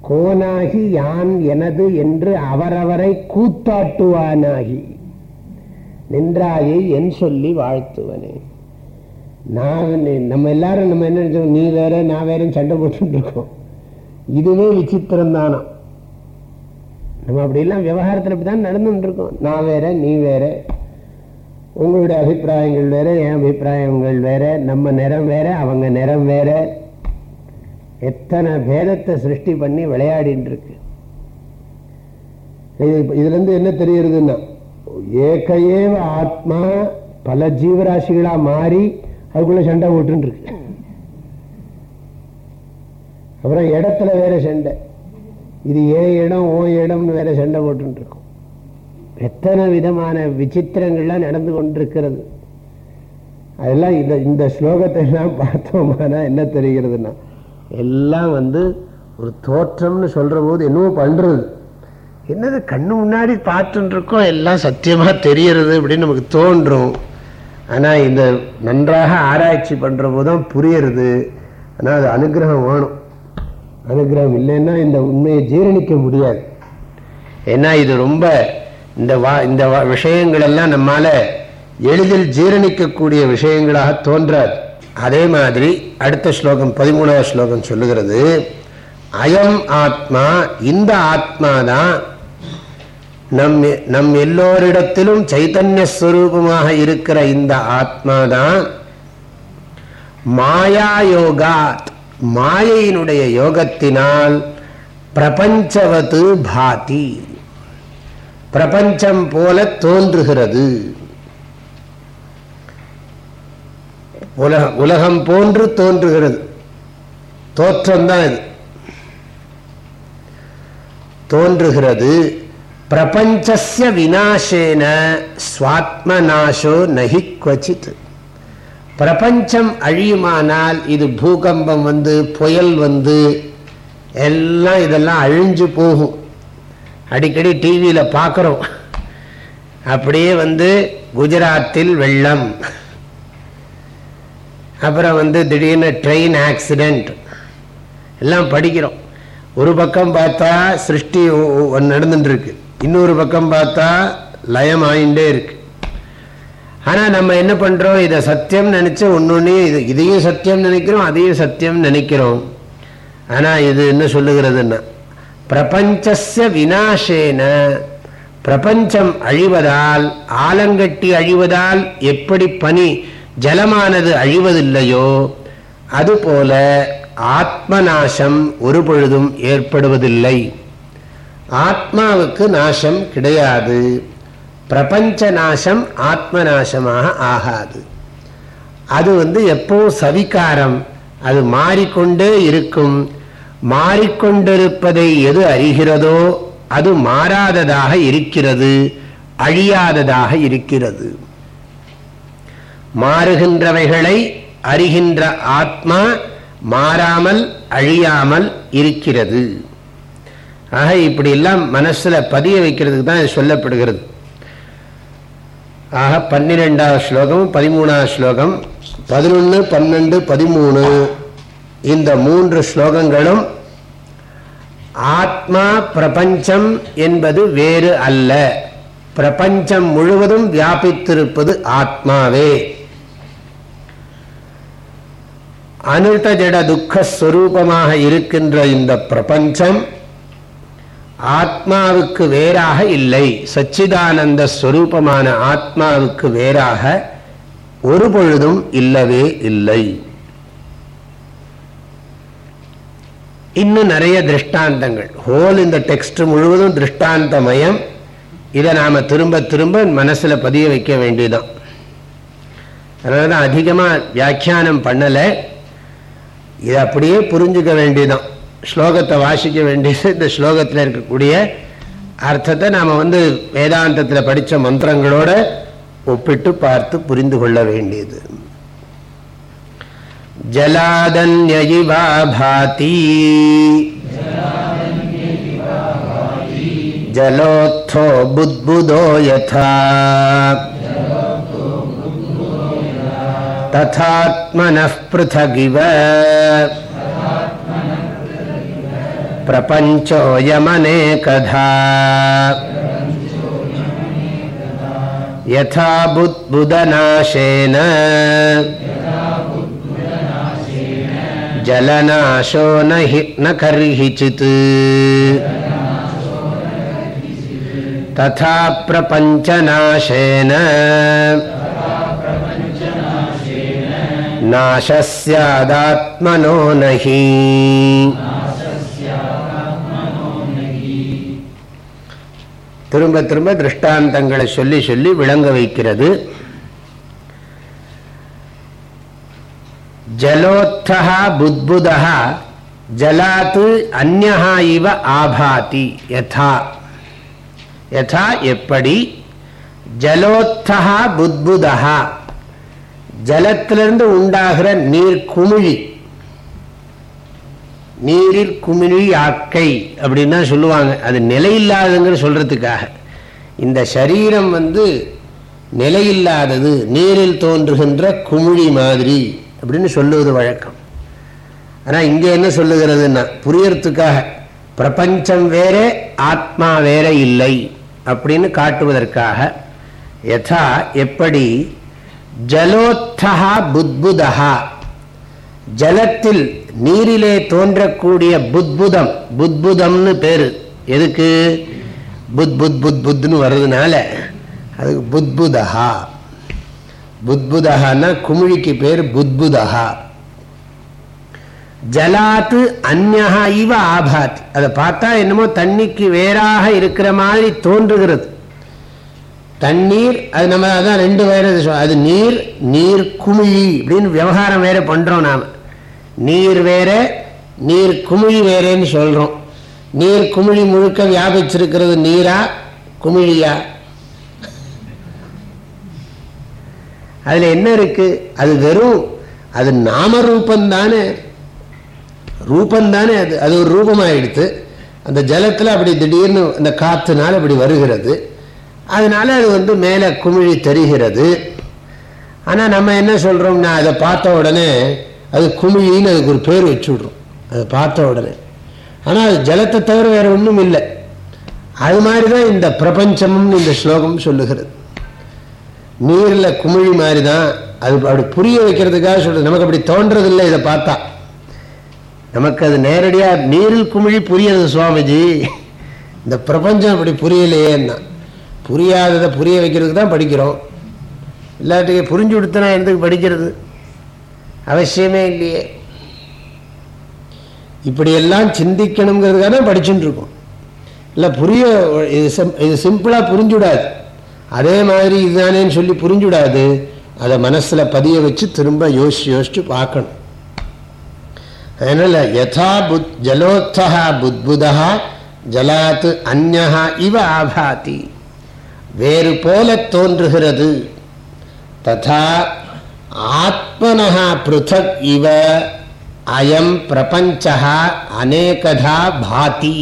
கோனாகி யான் எனது என்று அவரவரை கூத்தாட்டுவானாகி. நின்றாயை என் சொல்லி வாழ்த்துவனே. நான் நம்ம எல்லாரும் நம்ம என்ன நினச்சோம்? நீ வேற நான் வேற சண்டை போட்டு இருக்கோம். இதுவே விசித்திரம் தானா? நம்ம அப்படிலாம் விவகாரத்தில் அப்படி தான் நடந்துட்டுருக்கோம் நான் வேற நீ வேற. உங்களுடைய அபிப்பிராயங்கள் வேற என் அபிப்பிராயங்கள் வேற நம்ம நிறம் வேற அவங்க நிறம் வேற. எத்தனை பேதத்தை சிருஷ்டி பண்ணி விளையாடிட்டு இருக்கு. இதுல இருந்து என்ன ஏக ஏவ ஆத்மா பல ஜீவராசிகளா மாறி அதுக்குள்ள சண்டை ஓட்டுருக்கு இருக்கு அப்புறம் இடத்துல வேற சண்டை. இது ஏன் இடம் ஓ இடம்னு வேற சண்டை போட்டு இருக்கும் எத்தனை விதமான விசித்திரங்கள்லாம் நடந்து கொண்டிருக்கிறது. அதெல்லாம் இந்த இந்த ஸ்லோகத்தை எல்லாம் பார்த்தோம்னா என்ன தெரிகிறதுனா எல்லாம் வந்து ஒரு தோற்றம்னு சொல்கிற போது என்னவோ பண்றது. என்னது கண்ணு முன்னாடி பார்த்துட்டு இருக்கோம் எல்லாம் சத்தியமா தெரியறது அப்படின்னு நமக்கு தோன்றும். ஆனா இந்த நன்றாக ஆராய்ச்சி பண்ணுற போதும் புரியறது. ஆனா அது அனுகிரகம் வேணும். அனுகிரகம் இல்லைன்னா இந்த உண்மையை ஜீரணிக்க முடியாது. ஏன்னா இது ரொம்ப இந்த வா இந்த விஷயங்கள் எல்லாம் நம்மால எளிதில் ஜீரணிக்கக்கூடிய விஷயங்களாக தோன்றாது. அதே மாதிரி அடுத்த ஸ்லோகம் பதிமூணாவது ஸ்லோகம் சொல்லுகிறது அயம் ஆத்மா இந்த ஆத்மா தான் நம் நம் எல்லோரிடத்திலும் சைத்தன்ய ஸ்வரூபமாக இருக்கிற இந்த ஆத்மா தான் மாயா யோகாத் மாயையினுடைய யோகத்தினால் பிரபஞ்சவது பாதி. பிரபஞ்சம் போல தோன்றுகிறது. உலகம் போன்று தோன்றுகிறது. தோற்றம்தான் இது. தோன்றுகிறது பிரபஞ்சஸ்ய வினாசேன சுவாத்மநாசோ நகி குவச்சித். பிரபஞ்சம் அழியுமானால் இது பூகம்பம் வந்து புயல் வந்து எல்லாம் இதெல்லாம் அழிஞ்சு போகும். அடிக்கடி டிவியில் பார்க்குறோம் அப்படியே வந்து குஜராத்தில் வெள்ளம். அப்புறம் வந்து திடீர்னு ட்ரெயின் ஆக்சிடெண்ட் எல்லாம் படிக்கிறோம். ஒரு பக்கம் பார்த்தா சிருஷ்டி நடந்துட்டுருக்கு இன்னொரு பக்கம் பார்த்தா லயம் ஆயிண்டே இருக்கு. ஆனால் நம்ம என்ன பண்ணுறோம் இதை சத்தியம் நினச்சி ஒன்று இது இதையும் சத்தியம் நினைக்கிறோம் அதையும் சத்தியம் நினைக்கிறோம். ஆனால் இது என்ன சொல்லுகிறதுன்னா பிரபஞ்சஸ்ய வினாசேன பிரபஞ்சம் அழிவதால் ஆலங்கட்டி அழிவதால் எப்படி பனி ஜலமானது அழிவதில்லையோ அதுபோல ஆத்ம நாசம் ஒரு பொழுதும் ஏற்படுவதில்லை. ஆத்மாவுக்கு நாசம் கிடையாது. பிரபஞ்ச நாசம் ஆத்ம நாசமாக ஆகாது. அது வந்து எப்பவும் சவிகாரம் அது மாறிக்கொண்டே இருக்கும். மாறிக்கொண்டிருப்பதை எது அறிகிறதோ அது மாறாததாக இருக்கிறது அழியாததாக இருக்கிறது. மாறுகின்றவைகளை அறிகின்ற ஆத்மா மாறாமல் அழியாமல் இருக்கிறது. ஆக இப்படி எல்லாம் மனசுல பதிய வைக்கிறதுக்கு தான் சொல்லப்படுகிறது. ஆக பன்னிரெண்டாவது ஸ்லோகம் பதிமூணாவது ஸ்லோகம் பதினொன்று பன்னெண்டு பதிமூணு. இந்த மூன்று ஸ்லோகங்களும் ஆத்மா பிரபஞ்சம் என்பது வேறு அல்ல. பிரபஞ்சம் முழுவதும் வியாபித்திருப்பது ஆத்மாவே. அனுத ஜட துக்கஸ்வரூபமாக இருக்கின்ற இந்த பிரபஞ்சம் ஆத்மாவுக்கு வேறாக இல்லை. சச்சிதானந்த ஸ்வரூபமான ஆத்மாவுக்கு வேறாக ஒரு பொழுதும் இல்லவே இல்லை. இன்னும் நிறைய திருஷ்டாந்தங்கள். ஹோல் இந்த டெக்ஸ்ட் முழுவதும் திருஷ்டாந்தமயம். இதை நாம் திரும்ப திரும்ப மனசில் பதிய வைக்க வேண்டியதான் அதனால தான் அதிகமாக வியாக்கியானம் பண்ணலை. இதை அப்படியே புரிஞ்சுக்க வேண்டியதான் ஸ்லோகத்தை வாசிக்க வேண்டியது இந்த ஸ்லோகத்தில் இருக்கக்கூடிய அர்த்தத்தை நாம் வந்து வேதாந்தத்தில் படித்த மந்திரங்களோட ஒப்பிட்டு பார்த்து புரிந்து கொள்ள வேண்டியது. ஜலாதன்யிவா பாதி. ஜலோத்தோ புத்புதோ யதா. ததாத்மன பிருத்தகிவ प्रपञ्चोऽयमनेकधा यथा बुद्बुदनाशेन जलनाशो न हि कर्हिचित् तथा प्रपञ्चनाशेन। नाशः स्यादात्मनो न திரும்ப திரும்ப திருஷ்டாந்தங்களை சொல்லி சொல்லி விளங்க வைக்கிறது. ஜலோத்தா புத்புதா ஜலாத்து அந்நகா இவ ஆபாதி யதா. யதா எப்படி? ஜலோத்தா புத்புதா ஜலத்திலிருந்து உண்டாகிற நீர் குமிழி. நீரில் குமிழி ஆக்கை அப்படின்னா சொல்லுவாங்க. அது நிலையில்லாதங்கிற சொல்றதுக்காக. இந்த சரீரம் வந்து நிலையில்லாதது நீரில் தோன்றுகின்ற குமிழி மாதிரி அப்படின்னு சொல்லுவது வழக்கம். ஆனால் இங்கே என்ன சொல்லுகிறதுன்னா புரியறதுக்காக பிரபஞ்சம் வேற ஆத்மா வேற இல்லை அப்படின்னு காட்டுவதற்காக யதா எப்படி ஜலோத்தகா புத்புதா ஜலத்தில் நீரிலே தோன்றக்கூடிய புத்புதம். புத்புதம்னு பேரு. எதுக்கு? புத் புத் புத் புத்னு வர்றதுனால அதுக்கு புத்புதஹா. புத்புதஹான்னா குமிழிக்கு பேர் புத்புதஹா. ஜலாத்து அந்நகா இவ ஆபாத் அதை பார்த்தா என்னமோ தண்ணிக்கு வேறாக இருக்கிற மாதிரி தோன்றுகிறது. தண்ணீர் அது நம்ம அதான் ரெண்டு வேற அது நீர் நீர் குமிழி அப்படின்னு விவகாரம் வேற பண்றோம் நாம. நீர் வேற நீர் குமிழி வேறேன்னு சொல்கிறோம் நீர் குமிழி முழுக்க வியாபிச்சிருக்கிறது நீரா குமிழியா? அதில் என்ன இருக்கு? அது வெறும் அது நாம ரூபந்தானே ரூபந்தானே அது. அது ஒரு ரூபமாயிடுத்து. அந்த ஜலத்தில் அப்படி திடீர்னு அந்த காற்றுனால அப்படி வருகிறது. அதனால அது வந்து மேலே குமிழி தெரிகிறது. ஆனால் நம்ம என்ன சொல்கிறோம்னா அதை பார்த்த உடனே அது குமிழின்னு அதுக்கு ஒரு பேர் வச்சு விட்றோம். அதை பார்த்த உடனே. ஆனால் அது ஜலத்தை தவிர வேறு ஒன்றும் இல்லை. அது மாதிரி தான் இந்த பிரபஞ்சம்னு இந்த ஸ்லோகம் சொல்லுகிறது. நீரில் குமிழி மாதிரி தான் அது அப்படி புரிய வைக்கிறதுக்காக சொல்கிறது நமக்கு அப்படி தோன்றதில்லை இதை பார்த்தா. நமக்கு அது நேரடியாக நீரில் குமிழி புரியுது சுவாமிஜி. இந்த பிரபஞ்சம் அப்படி புரியலையேன்னா. புரியாததை புரிய வைக்கிறதுக்கு தான் படிக்கிறோம். இல்லாட்டி புரிஞ்சு கொடுத்தனா எதுக்கு படிக்கிறது? அவசியமே இல்லையே. இப்படியெல்லாம் சிந்திக்கணுங்கிறதுக்காக தான் படிச்சுட்டு இருக்கோம். இல்லை புரிய இது இது சிம்பிளாக புரிஞ்சுடாது. அதே மாதிரி இதுதானேன்னு சொல்லி புரிஞ்சுடாது. அதை மனசில் பதிய வச்சு திரும்ப யோசிச்சு யோசிச்சு பார்க்கணும். அதனால் யதா புத் ஜலோத்தா புத்புதா ஜலாத்து அந்நகா இவ ஆபாதி. வேறு போல தோன்றுகிறது. ததா ஆத்மனா பிருத்தக் இவ அயம் பிரபஞ்சா அநேகதா பாதி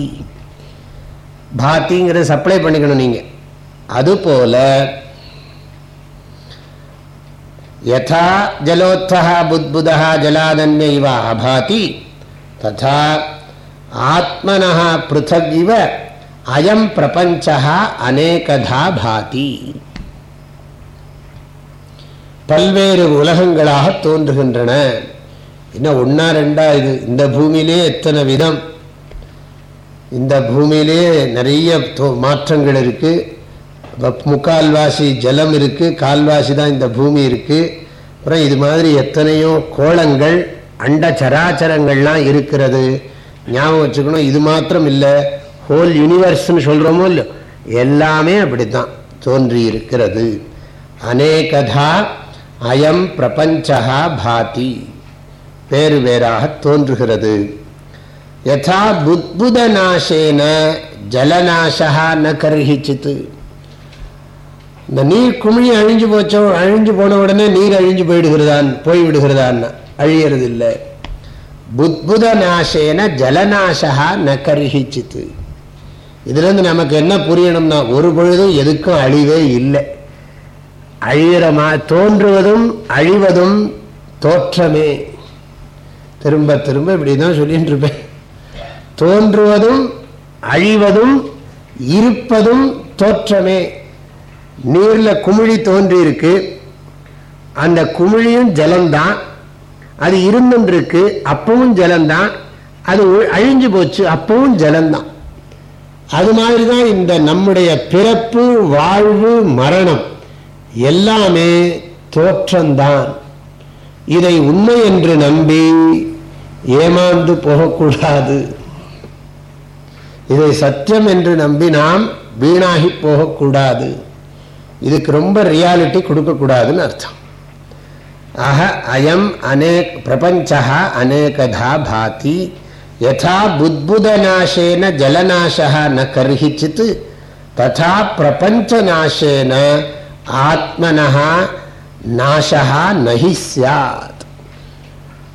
பாத்திங்கிறத சப்ளை பண்ணிக்கணும் நீங்கள் அதுபோல யதா ஜலோத்தா புத்புதா ஜலாதன்ய இவ அபாதி ததா ஆத்மனா பிருத்தக் இவ அயம் பிரபஞ்சா அநேகதா பாதி பல்வேறு உலகங்களாக தோன்றுகின்றன. என்ன ஒன்றா ரெண்டா? இது இந்த பூமியிலே எத்தனை விதம்? இந்த பூமியிலே நிறைய மாற்றங்கள் இருக்குது முக்கால்வாசி ஜலம் இருக்குது கால்வாசி தான் இந்த பூமி இருக்குது அப்புறம் இது மாதிரி எத்தனையோ கோலங்கள் அண்ட சராச்சரங்கள்லாம் இருக்கிறது. ஞாபகம் வச்சுக்கணும் இது மாத்திரம் இல்லை ஹோல் யூனிவர்ஸ்ன்னு சொல்கிறோமோ இல்லையோ எல்லாமே அப்படித்தான் தோன்றி இருக்கிறது அநேகதா அயம் பிரபஞ்சா பாதி. வேறு வேறாக தோன்றுகிறது. யதா புத்புத நாசேன ஜலநாசா ந கருகிச்சித்து இந்த நீர் குமிழி அழிஞ்சு போச்சோ அழிஞ்சு போன உடனே நீர் அழிஞ்சு போயிடுகிறதான் போய்விடுகிறதான் அழியறது இல்லை புத்புத நாசேன ஜலநாசா ந கருகிச்சித்து இதுலேருந்து நமக்கு என்ன புரியணும்னா ஒரு பொழுதும் எதுக்கும் அழிவே இல்லை. அழிகிறமா தோன்றுவதும் அழிவதும் தோற்றமே. திரும்ப திரும்ப இப்படி தான் சொல்லிட்டு இருப்பேன். தோன்றுவதும் அழிவதும் இருப்பதும் தோற்றமே. நீரில் குமிழி தோன்றி இருக்கு அந்த குமிழியும் ஜலம்தான். அது இருந்துருக்கு அப்பவும் ஜலம்தான். அது அழிஞ்சு போச்சு. அப்பவும் ஜலம்தான். அது மாதிரி தான் இந்த நம்முடைய பிறப்பு வாழ்வு மரணம். எல்லாமே தோற்றம்தான். இதை உண்மை என்று நம்பி ஏமாந்து போகக்கூடாது. இதை சத்தியம் என்று நம்பி நாம் வீணாகி போகக்கூடாது. இதுக்கு ரொம்ப ரியாலிட்டி கொடுக்கக்கூடாதுன்னு அர்த்தம். ஆக அயம் அநேக் பிரபஞ்சா அநேகதா பாதி. யதா புத்புதநாசேன ஜலநாசா ந கர்ஹிச்சித் ததா பிரபஞ்சநாசேன ஆத்மனஹா நாசா நஹி சாத்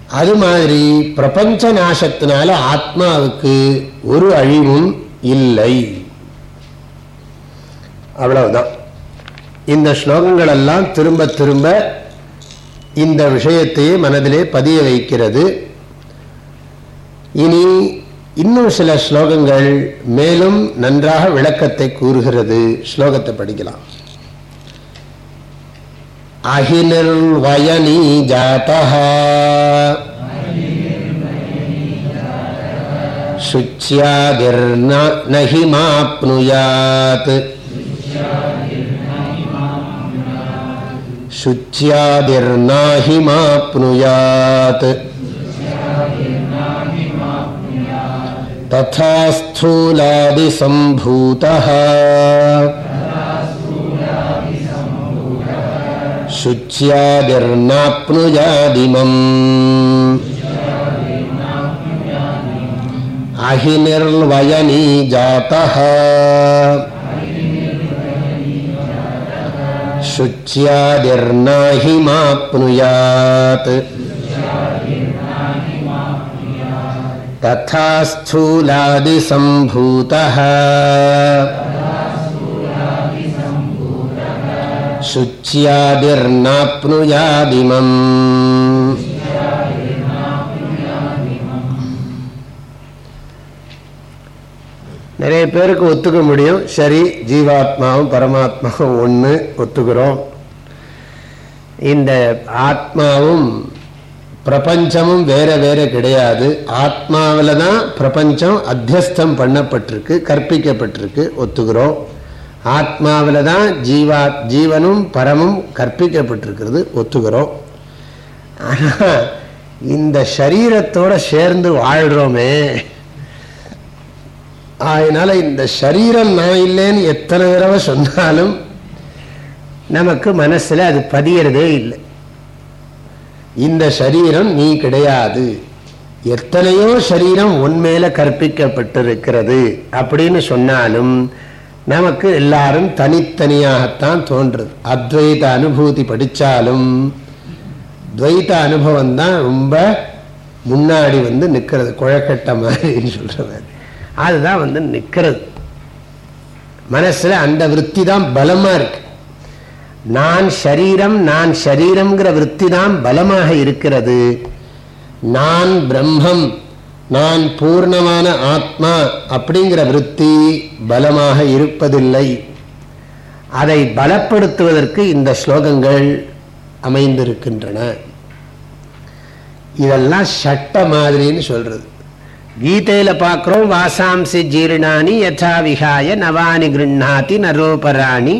அது மாதிரி பிரபஞ்ச நாசத்தினால ஆத்மாவுக்கு ஒரு அழிவும் இல்லை. அவ்வளவுதான். இந்த ஸ்லோகங்கள் எல்லாம் திரும்ப திரும்ப இந்த விஷயத்தையே மனதிலே பதிய வைக்கிறது. இனி இன்னும் சில ஸ்லோகங்கள் மேலும் நன்றாக விளக்கத்தை கூறுகிறது. ஸ்லோகத்தை படிக்கலாம். अहिनिर्वयनी जातः। शुच्यादिर्न न माप्नुयात्। शुच्यादिर्न माप्नुयात्। तथा शुच्यादिर्नाप्नुयादिमम्। अहिनिर्वयनी जातः। शुच्यादिर्ना हि माप्नुयात् तथा स्थूलादिसम्भूतः சுச்சியாதிர்நாப்னுயாதிமம் நிறைய பேருக்கு ஒத்துக்க முடியும். சரி ஜீவாத்மாவும் பரமாத்மாவும் ஒன்று ஒத்துக்கிறோம். இந்த ஆத்மாவும் பிரபஞ்சமும் வேற வேற கிடையாது. ஆத்மாவில் தான் பிரபஞ்சம் அத்தியஸ்தம் பண்ணப்பட்டிருக்கு கற்பிக்கப்பட்டிருக்கு ஒத்துக்கிறோம். ஆத்மாவில் தான் ஜீவா ஜீவனும் பரமும் கற்பிக்கப்பட்டிருக்கிறது ஒத்துக்கிறோம். ஆனால் இந்த சரீரத்தோட சேர்ந்து வாழ்கிறோமே அதனால் இந்த சரீரம் நான் இல்லைன்னு எத்தனை தடவை சொன்னாலும் நமக்கு மனசில் அது பதியறதே இல்லை. இந்த சரீரம் நீ கிடையாது. எத்தனையோ சரீரம் உன்மேல கற்பிக்கப்பட்டிருக்கிறது அப்படின்னு சொன்னாலும் நமக்கு எல்லாரும் தனித்தனியாகத்தான் தோன்றுறது அத்வைத அனுபூதி படித்தாலும் துவைத்த அனுபவம் தான் ரொம்ப முன்னாடி வந்து நிற்கிறது. குழக்கட்ட மாதிரின்னு சொல்ற மாதிரி. அதுதான் வந்து நிற்கிறது. மனசில் அந்த விற்பி தான் பலமாக இருக்கு. நான் ஷரீரம் நான் ஷரீரம்ங்கிற விற்பி தான் பலமாக இருக்கிறது. நான் பிரம்மம் நான் பூர்ணமான ஆத்மா அப்படிங்கிற விற்பி பலமாக இருப்பதில்லை. அதை பலப்படுத்துவதற்கு இந்த ஸ்லோகங்கள் அமைந்திருக்கின்றன. இதெல்லாம் சட்ட மாதிரின்னு சொல்றது. கீதையில பார்க்கிறோம் வாசாம்சி ஜீர்ணானி யசா விகாய நவானி கிருண்ணாதி நரோபராணி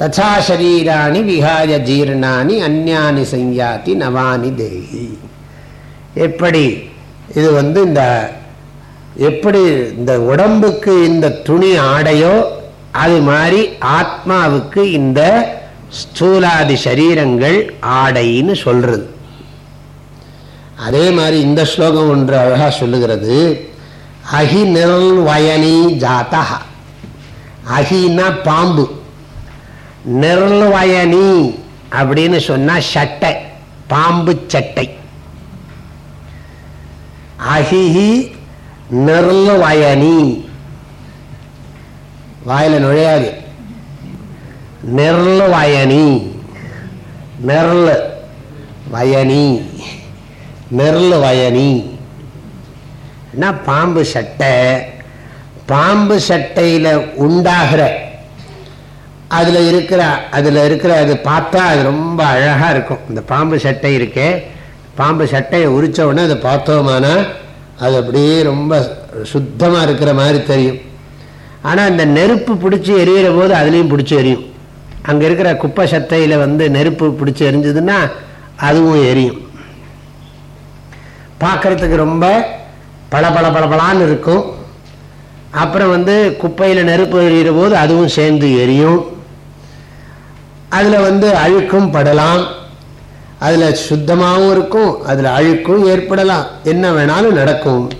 தச்சா சரீராணி விகாய ஜீர்ணானி அந்யானி சஞ்சாத்தி நவானி தேகி எப்படி இது வந்து இந்த எப்படி இந்த உடம்புக்கு இந்த துணி ஆடையோ அது மாதிரி ஆத்மாவுக்கு இந்த ஸ்தூலாதி சரீரங்கள் ஆடைன்னு சொல்றது. அதே மாதிரி இந்த ஸ்லோகம் ஒன்று அழகா சொல்லுகிறது. அஹி நிர்வயனி ஜாத்தா அஹின்னா பாம்பு. நிர்வயனி அப்படின்னு சொன்னா சட்டை பாம்பு சட்டை. அஹிஹி நிர்வயனி வாயில நுழையாது. நிர்வயனி நிர்ல வயனி நெருள் வயனி பாம்பு சட்டை? பாம்பு சட்டையில் உண்டாகிற அதில் இருக்கிற அதில் இருக்கிற அது பார்த்தா அது ரொம்ப அழகாக இருக்கும். இந்த பாம்பு சட்டை இருக்கே பாம்பு சட்டையை உரிச்ச உடனே அதை பார்த்தோமானா அது அப்படியே ரொம்ப சுத்தமாக இருக்கிற மாதிரி தெரியும். ஆனால் இந்த நெருப்பு பிடிச்சி எரியிற போது அதுலேயும் பிடிச்சி எரியும். அங்கே இருக்கிற குப்பை சட்டையில் வந்து நெருப்பு பிடிச்சி எரிஞ்சதுன்னா அதுவும் எரியும். பார்க்கறதுக்கு ரொம்ப பல பல பளபளான்னு இருக்கும். அப்புறம் வந்து குப்பையில் நெருப்பு எறிகிற போது அதுவும் சேர்ந்து எரியும். அதில் வந்து அழுக்கும் படலாம். அதில் சுத்தமாகவும் இருக்கும் அதில் அழுக்கும் ஏற்படலாம். என்ன வேணாலும் நடக்கும்.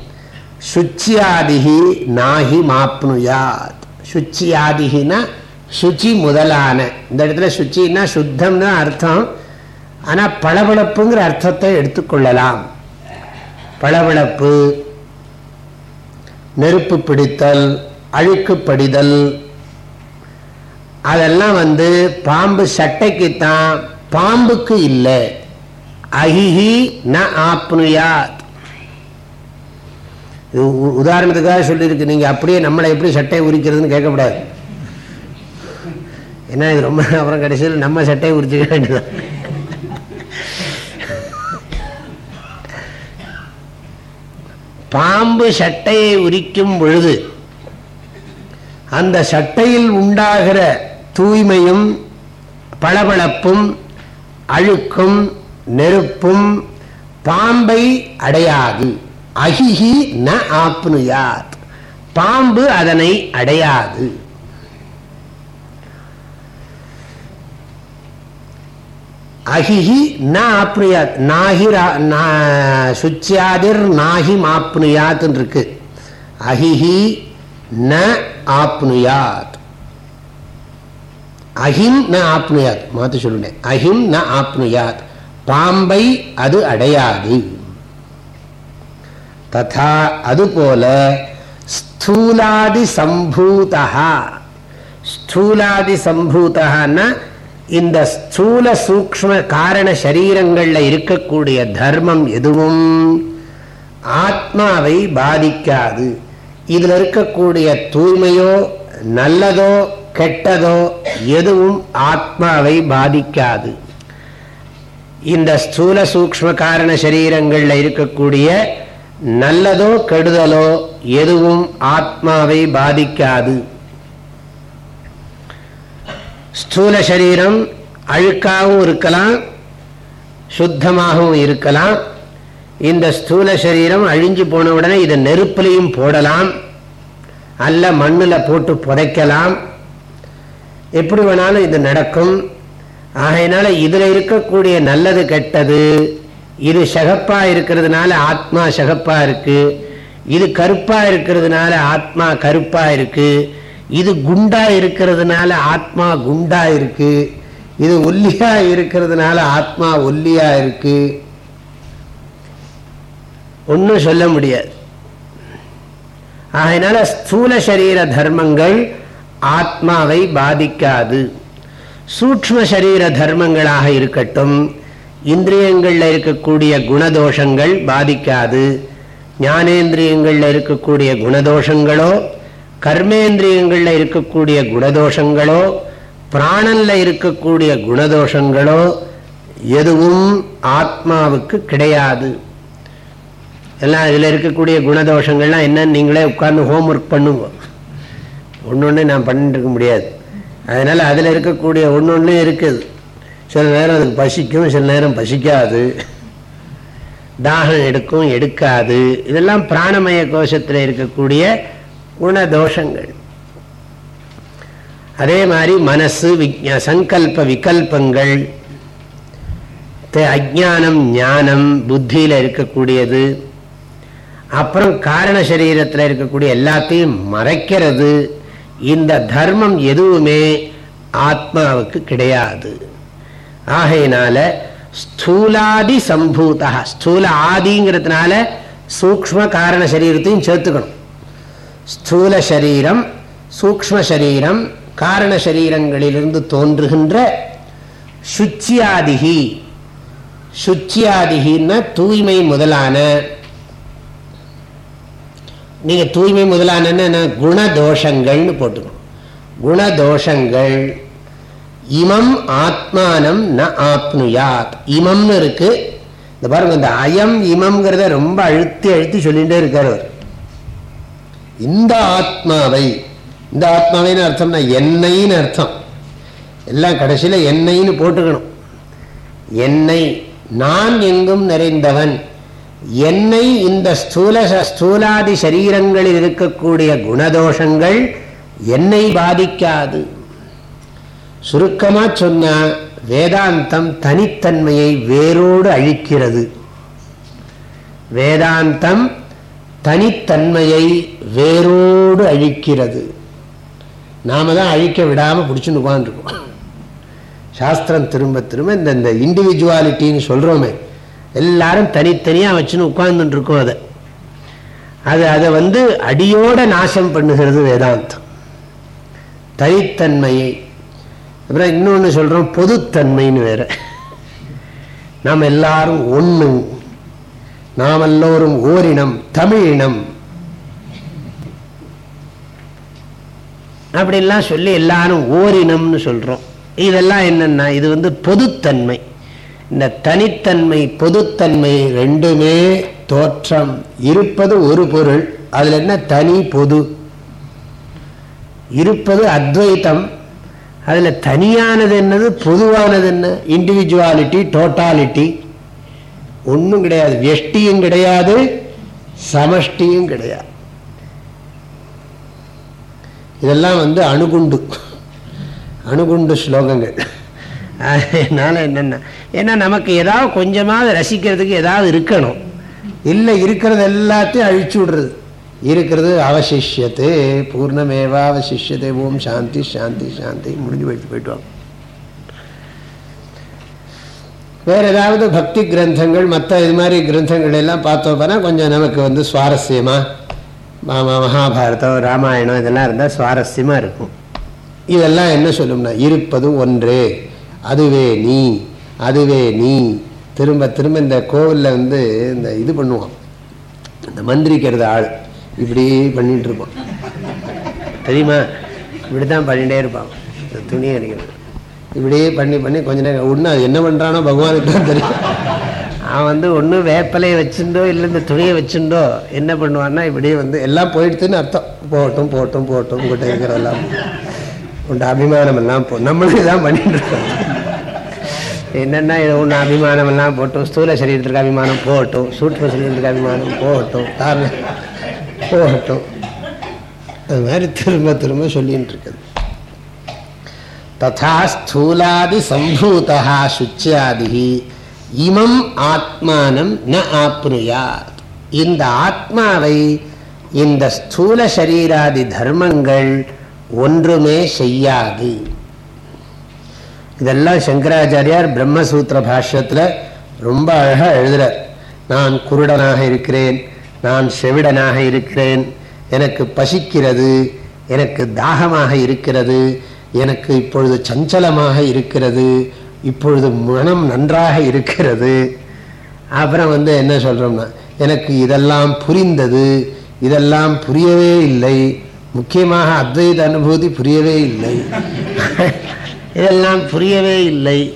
சுச்சியாதிகி நாகி மாப்னுயாத். சுச்சியாதிகினா சுச்சி முதலான. இந்த இடத்துல சுச்சின்னா சுத்தம்னு அர்த்தம். ஆனால் பளபளப்புங்கிற அர்த்தத்தை எடுத்துக்கொள்ளலாம். பளபளப்பு நெருப்பு பிடித்தல் அழுக்கு படிதல். அதெல்லாம் வந்து பாம்பு சட்டைக்குத்தான் பாம்புக்கு இல்லை. அஹிஹி ந ஆப்னுயாத். உதாரணத்துக்காக சொல்லியிருக்கு. நீங்க அப்படியே நம்மளை எப்படி சட்டையை உரிக்கிறதுன்னு கேட்கக்கூடாது. ஏன்னா இது ரொம்ப அப்புறம் கடைசியில் நம்ம சட்டையை உரிச்சுக்க வேண்டியதான் பாம்பு சட்டையை உரிக்கும் பொழுது அந்த சட்டையில் உண்டாகிற தூய்மையும் பளபளப்பும் அழுக்கும் நெருப்பும் பாம்பை அடையாது. அகிஹி ந ஆப்னுயாத். பாம்பு அதனை அடையாது. அகிஹி ந ஆப்னுயாத். நாகி சுச்சியாதிர் நாகி மாப்னுயாத் இருக்கு. அகிஹி ந ஆப்னுயாத். அஹிம் ந ஆப்னுயாத். மாத்து சொல்லுனேன் அஹிம் ந ஆப்னுயாத். பாம்பை அது அடையாது. ததா அதுபோல ஸ்தூலாதி சம்பூதா ஸ்தூலாதி சம்பூதான்னா இந்த ஸ்தூல சூக்ம காரண சரீரங்களில் இருக்கக்கூடிய தர்மம் எதுவும் ஆத்மாவை பாதிக்காது. இதில் இருக்கக்கூடிய தூய்மையோ நல்லதோ கெட்டதோ எதுவும் ஆத்மாவை பாதிக்காது. இந்த ஸ்தூல சூக்ம காரண சரீரங்களில் இருக்கக்கூடிய நல்லதோ கெடுதலோ எதுவும் ஆத்மாவை பாதிக்காது. ஸ்தூல சரீரம் அழுக்காகவும் இருக்கலாம் சுத்தமாகவும் இருக்கலாம். இந்த ஸ்தூல சரீரம் அழிஞ்சு போன உடனே இதை நெருப்பிலையும் போடலாம். அல்ல மண்ணில் போட்டு புதைக்கலாம். எப்படி வேணாலும் இது நடக்கும். ஆகையினால இதில் இருக்கக்கூடிய நல்லது கெட்டது இது சகப்பா இருக்கிறதுனால ஆத்மா சகப்பா இருக்கு. இது கருப்பா இருக்கிறதுனால ஆத்மா கருப்பா இருக்கு. இது குண்டா இருக்கிறதுனால ஆத்மா குண்டா இருக்கு. இது ஒல்லியா இருக்கிறதுனால ஆத்மா ஒல்லியா இருக்கு. ஒன்றும் சொல்ல முடியாது. ஆகையினால ஸ்தூல சரீர தர்மங்கள் ஆத்மாவை பாதிக்காது. சூக்ம சரீர தர்மங்களாக இருக்கட்டும் இந்திரியங்களில் இருக்கக்கூடிய குணதோஷங்கள் பாதிக்காது. ஞானேந்திரியங்களில் இருக்கக்கூடிய குணதோஷங்களோ கர்மேந்திரியங்களில் இருக்கக்கூடிய குணதோஷங்களோ பிராணனில் இருக்கக்கூடிய குணதோஷங்களோ எதுவும் ஆத்மாவுக்கு கிடையாது. எல்லாம் இதில் இருக்கக்கூடிய குணதோஷங்கள்லாம் என்னன்னு நீங்களே உட்கார்ந்து ஹோம் ஒர்க் பண்ணுங்க. ஒன்று ஒன்று நான் பண்ணிட்டு இருக்க முடியாது. அதனால் அதில் இருக்கக்கூடிய ஒன்று ஒன்று இருக்குது. சில நேரம் அதுக்கு பசிக்கும் சில நேரம் பசிக்காது. தாகம் எடுக்கும் எடுக்காது. இதெல்லாம் பிராணமய கோஷத்தில் இருக்கக்கூடிய குணதோஷங்கள். அதே மாதிரி மனசு விஜ்ஞா சங்கல்ப விகல்பங்கள் அஜானம் ஞானம் புத்தியில் இருக்கக்கூடியது. அப்புறம் காரண சரீரத்தில் இருக்கக்கூடிய எல்லாத்தையும் மறைக்கிறது. இந்த தர்மம் எதுவுமே ஆத்மாவுக்கு கிடையாது. ஆகையினால ஸ்தூலாதி சம்பூதா ஸ்தூல ஆதிங்கிறதுனால சூக்ம காரண சரீரத்தையும் சேர்த்துக்கணும். ஸ்தூல சரீரம் சூக்ம சரீரம் காரண சரீரங்களிலிருந்து தோன்றுகின்ற சுச்சியாதிகி. சுச்சியாதிகின்னா தூய்மை முதலான நீங்கள் தூய்மை முதலான குணதோஷங்கள்னு போட்டுக்கணும். குணதோஷங்கள் இமம் ஆத்மானம் ந ஆப்னுயாத். இமம்னு இருக்கு. இந்த பாருங்க இந்த அயம் இமம்ங்கிறத ரொம்ப அழுத்தி அழுத்தி சொல்லிகிட்டே இருக்கார் அவர். இந்த ஆத்மாவை இந்த ஆத்மாவைன்னு அர்த்தம்னா என்னைன்னு அர்த்தம். எல்லாம் கடைசியில் என்னைன்னு போட்டுக்கணும். என்னை நான் எங்கும் நிறைந்தவன். என்னை இந்த ஸ்தூல ஸ்தூலாதி சரீரங்களில் இருக்கக்கூடிய குணதோஷங்கள் என்னை பாதிக்காது. சுருக்கமாக சொன்னால் வேதாந்தம் தனித்தன்மையை வேரோடு அழிக்கிறது. வேதாந்தம் தனித்தன்மையை வேரோடு அழிக்கிறது. நாம தான் அழிக்க விடாமல் பிடிச்சுன்னு உட்காந்துருக்கோம் சாஸ்திரம் திரும்ப திரும்ப இந்த இந்த இண்டிவிஜுவாலிட்டின்னு சொல்கிறோமே எல்லாரும் தனித்தனியாக வச்சுன்னு உட்கார்ந்துட்டு இருக்கோம் அதை. அது அதை வந்து அடியோட நாசம் பண்ணுகிறது வேதாந்தம். தனித்தன்மையை. அப்புறம் இன்னொன்று சொல்கிறோம் பொதுத்தன்மைன்னு வேற. நாம் எல்லாரும் ஒன்று நாம் எல்லோரும் ஓரினம் தமிழினம். அப்படிலாம் சொல்லி எல்லாரும் ஓரினம்னு சொல்கிறோம் இதெல்லாம் என்னென்னா இது வந்து பொதுத்தன்மை. இந்த தனித்தன்மை பொதுத்தன்மை ரெண்டுமே தோற்றம். இருப்பது ஒரு பொருள். அதில் என்ன? தனி பொது. இருப்பது அத்வைத்தம். அதில் தனியானது என்னது? பொதுவானது என்ன? இண்டிவிஜுவாலிட்டி டோட்டாலிட்டி ஒன்றும் கிடையாது. வெஷ்டியும் கிடையாது. சமஷ்டியும் கிடையாது. இதெல்லாம் வந்து அணுகுண்டு. அணுகுண்டு ஸ்லோகங்கள். அதனால என்னென்ன? ஏன்னா நமக்கு ஏதாவது கொஞ்சமாவது ரசிக்கிறதுக்கு ஏதாவது இருக்கணும். இல்லை இருக்கிறது எல்லாத்தையும் அழிச்சு விடுறது. இருக்கிறது அவசிஷியத்து பூர்ணமேவா அவசிஷியத்தை. ஓம் சாந்தி சாந்தி சாந்தி. முடிஞ்சு போயிட்டு போயிட்டு வேற ஏதாவது பக்தி கிரந்தங்கள்? மற்ற இது மாதிரி கிரந்தங்கள் எல்லாம் பார்த்தோம்னா கொஞ்சம் நமக்கு வந்து சுவாரஸ்யமா? மகாபாரதம் ராமாயணம் இதெல்லாம் இருந்தால் சுவாரஸ்யமாக இருக்கும். இதெல்லாம் என்ன சொல்லும்னா இருப்பது ஒன்று. அதுவே நீ அதுவே நீ. திரும்ப திரும்ப இந்த கோவிலில் வந்து இந்த இது பண்ணுவான். இந்த மந்திரிக்கிறது ஆள். இப்படி பண்ணிட்டு இருப்பான் தெரியுமா? இப்படி தான் பண்ணிகிட்டே இருப்பான். இந்த துணி அடிக்கிறது இப்படியே பண்ணி பண்ணி கொஞ்ச நேரம். ஒன்று அது என்ன பண்ணுறானோ பகவானுக்கு தான் தெரியும். அவன் வந்து ஒன்று வேப்பலையை வச்சுருந்தோ இல்லை இந்த துணியை வச்சுருந்தோ என்ன பண்ணுவான்னா இப்படியே வந்து எல்லாம் போயிடுத்துன்னு அர்த்தம். போகட்டும் போகட்டும் போகட்டும் உங்கள்கிட்ட இருக்கிறதெல்லாம். உண்ட அபிமானம் எல்லாம் போ நம்மளே தான் பண்ணிட்டு இருக்கோம் என்னென்னா இதை ஒன்று அபிமானம் எல்லாம் போட்டும். ஸ்தூல சரீரத்திற்கு அபிமானம் போகட்டும் சூட்ச சரீரத்துக்கு அபிமானம் போகட்டும் காரணம் போகட்டும் அது மாதிரி திரும்ப திரும்ப சொல்லின்னு இருக்குது ததா ஸ்தூலாதி சம்பூதா சுச்சியாதி இமம் ஆத்மானம் ந ஆப்னுயாத். இந்த ஆத்மாவை இந்த ஸ்தூல சரீராதி தர்மங்கள் ஒன்றுமே செய்யாது. இதெல்லாம் சங்கராச்சாரியார் பிரம்மசூத்திர பாஷ்யத்தில் ரொம்ப அழகாக எழுதுகிறார் நான் குருடனாக இருக்கிறேன் நான் செவிடனாக இருக்கிறேன் எனக்கு பசிக்கிறது எனக்கு தாகமாக இருக்கிறது எனக்கு இப்பொழுது சஞ்சலமாக இருக்கிறது இப்பொழுது மனம் நன்றாக இருக்கிறது. அப்புறம் வந்து என்ன சொல்கிறோம்னா எனக்கு இதெல்லாம் புரிந்தது இதெல்லாம் புரியவே இல்லை முக்கியமாக அத்வைத அனுபூதி புரியவே இல்லை. இதெல்லாம் புரியவே இல்லை.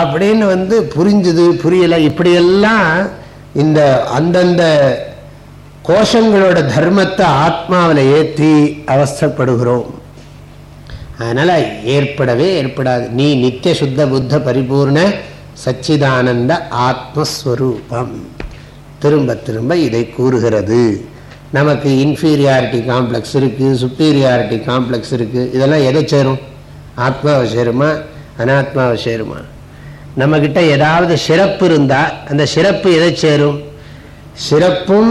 அப்படின்னு வந்து புரிஞ்சுது புரியலை. இப்படியெல்லாம் இந்த அந்தந்த கோஷங்களோட தர்மத்தை ஆத்மாவில் ஏற்றி அவஸ்தப்படுகிறோம். அதனால் ஏற்படவே ஏற்படாது. நீ நித்திய சுத்த புத்த பரிபூர்ண சச்சிதானந்த ஆத்மஸ்வரூபம். திரும்ப திரும்ப இதை கூறுகிறது. நமக்கு இன்ஃபீரியாரிட்டி காம்ப்ளெக்ஸ் இருக்குது சுப்பீரியாரிட்டி காம்ப்ளெக்ஸ் இருக்குது இதெல்லாம் எதை சேரும்? ஆத்மாவை சேருமா அனாத்மாவை சேருமா நம்மக்கிட்ட ஏதாவது சிறப்பு இருந்தால் அந்த சிறப்பு எதை சேரும்? சிறப்பும்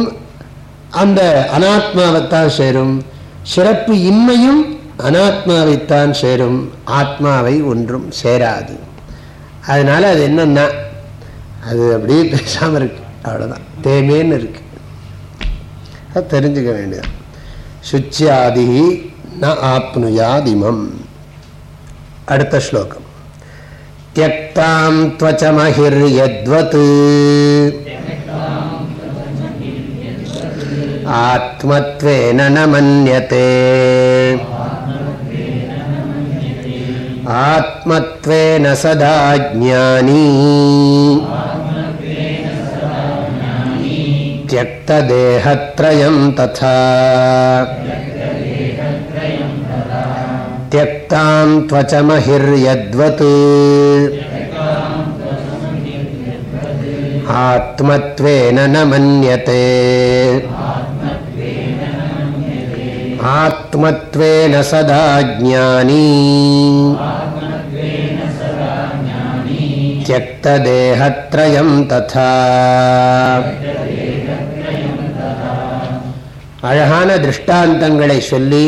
அந்த அனாத்மாவைத்தான் சேரும். சிறப்பு இன்மையும் அனாத்மாவைத்தான் சேரும். ஆத்மாவை ஒன்றும் சேராது. அதனால் அது என்னென்னா அது அப்படியே பேசாமல் இருக்கு. அவ்வளோதான் தேமேன்னு இருக்கு. அது தெரிஞ்சுக்க வேண்டியது சுச்சியாதி ந ஆப்னுயாதிமம். அடுத்த ஸ்லோகம் தியக்தாம் त्वचमहिर्यद्वत् आत्मत्वेन न मन्यते आत्मत्वेन सदा ज्ञानी त्यक्तदेहत्रयं तथा त्यक्तां त्वचमहिर्यद्वत् आत्मत्वेन न मन्यते आत्मत्वेन सदा ज्ञानी त्यक्तदेहत्रयं तथा அழகான திருஷ்டாந்தங்களை சொல்லி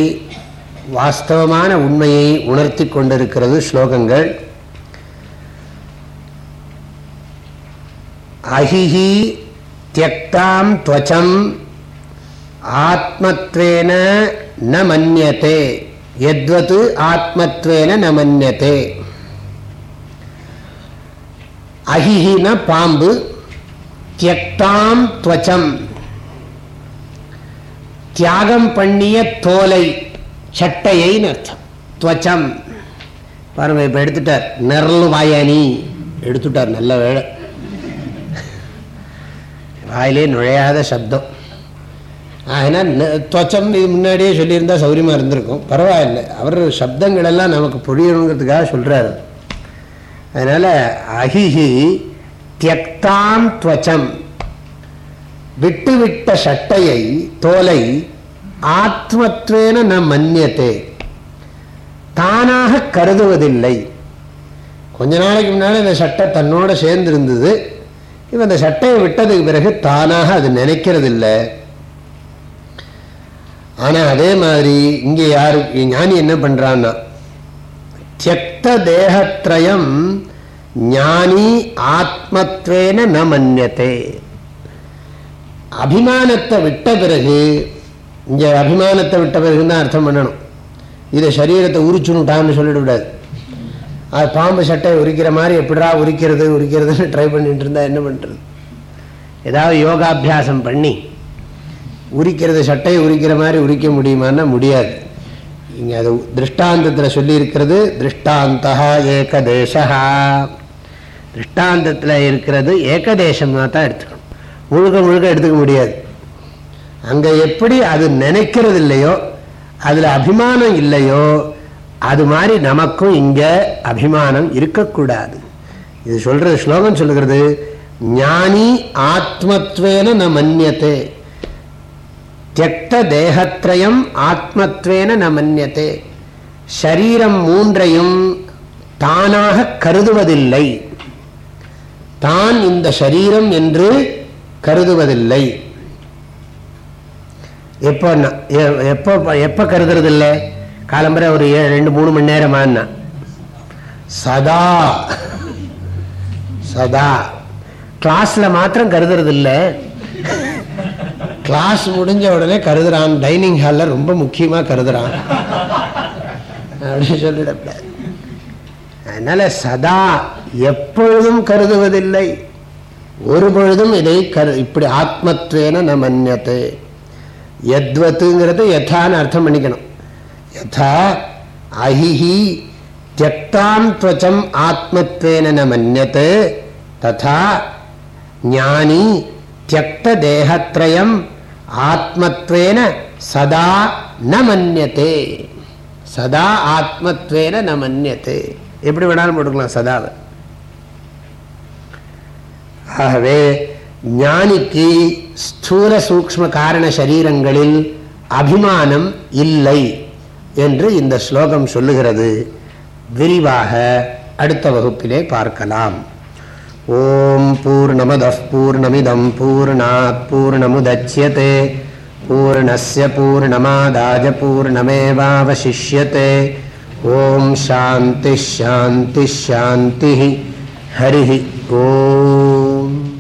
வாஸ்தவமான உண்மையை உணர்த்தி கொண்டிருக்கிறது ஸ்லோகங்கள். அஹிஹி தியக்தாம் துவச்சம் ஆத்மத்வேன ந மன்யத்தே எத்வது ஆத்மத்வேன ந மன்யத்தே அஹிஹின பாம்பு தியக்தாம் துவச்சம். தியாகம் பண்ணிய தோலை சட்டையைன்னு அர்த்தம் துவச்சம். பாருங்க இப்போ எடுத்துட்டார். நிரல் வாயானி எடுத்துட்டார் நல்ல வேலை வாயிலே நுழையாத சப்தம். ஆகினா துவச்சம் இது முன்னாடியே சொல்லியிருந்தா சௌரியமாக இருந்திருக்கும். பரவாயில்லை. அவர் சப்தங்களெல்லாம் நமக்கு புரியணுங்கிறதுக்காக சொல்கிறாரு அதனால் அகிஹி தியக்தான் துவச்சம். விட்டுவிட்ட சட்டையை தோலை ஆத்மத்வேன ந மன்னியத்தே தானாக கருதுவதில்லை. கொஞ்ச நாளைக்கு முன்னால் இந்த சட்டை தன்னோட சேர்ந்திருந்தது. இப்போ இந்த சட்டையை விட்டதுக்கு பிறகு தானாக அது நினைக்கிறதில்லை. ஆனால் அதே மாதிரி இங்கே யாரு ஞானி என்ன பண்ணுறான்னா தியக்த தேகத்ரயம் ஞானி ஆத்மத்வேன ந மன்னியத்தே அபிமானத்தை விட்ட பிறகு இங்கே அபிமானத்தை விட்ட பிறகுன்னு தான் அர்த்தம் பண்ணணும். இதை சரீரத்தை உரிச்சுனுட்டான்னு சொல்லிடக்கூடாது அது பாம்பு சட்டை உரிக்கிற மாதிரி எப்படிடா உரிக்கிறது உரிக்கிறதுன்னு ட்ரை பண்ணிட்டு இருந்தா என்ன பண்ணுறது ஏதாவது யோகாபியாசம் பண்ணி உரிக்கிறது சட்டையை உரிக்கிற மாதிரி உரிக்க முடியுமான்னா முடியாது. இங்கே அது திருஷ்டாந்தத்தில் சொல்லியிருக்கிறது திருஷ்டாந்தா ஏகதேசா திருஷ்டாந்தத்தில் இருக்கிறது ஏகதேசமாக தான் எடுத்துக்கணும். முழுக்க முழுக்க எடுத்துக்க முடியாது. அங்கே எப்படி அது நினைக்கிறது இல்லையோ அதில் அபிமானம் இல்லையோ அது மாதிரி நமக்கும் இங்கே அபிமானம் இருக்கக்கூடாது. இது சொல்றது ஸ்லோகம் சொல்லுகிறது ஞானி ஆத்மத்வேன ந மன்னியத்தே தியக்த தேகத்ரயம் ஆத்மத்வேன ந மன்னியத்தே ஷரீரம் மூன்றையும் தானாக கருதுவதில்லை. தான் இந்த சரீரம் என்று கருதுவதில்லை. எப்போ எப்போ எப்போ கருதுறது இல்லை காலம்பரை ஒரு ரெண்டு மூணு மணி நேரமானா சதா. சதா. கிளாஸ்ல மாத்திரம் கருதுறது இல்லை கிளாஸ் முடிஞ்ச உடனே கருதுறான். டைனிங் ஹாலில் ரொம்ப முக்கியமாக கருதுறான். அப்படின்னு சொல்லிடக்கூடாது அதனால சதா எப்பொழுதும் கருதுவதில்லை. ஒரு பொழுதும் இதை கரு இப்படி ஆத்மத்வேன ந மன்யத்தை எத்வத்துங்கிறத யதான்னு அர்த்தம் பண்ணிக்கணும். யதா அஹிஹி தியக்தாம் துவச்சம் ஆத்மத்வேன ந மன்யத் ததா ஞானி தியக்த தேகத்ரயம் ஆத்மத்வேன சதா ந மன்யத்தே சதா ஆத்மத்வேன ந மன்யத்தே எப்படி வேணாலும் போட்டுக்கலாம் சதாவை. ஆகவே ஞானிக்கு ஸ்தூல சூக்ம காரண சரீரங்களில் அபிமானம் இல்லை என்று இந்த ஸ்லோகம் சொல்லுகிறது. விரிவாக அடுத்த வகுப்பிலே பார்க்கலாம். ஓம் பூர்ணமத பூர்ணமிதம் பூர்ணாத் பூர்ணமுதட்சியதே பூர்ணஸ்ய பூர்ணமாதாஜ பூர்ணமேவாவசிஷ்யते ஓம் சாந்தி ஷாந்தி ஷாந்தி. ஹரி ஓம்.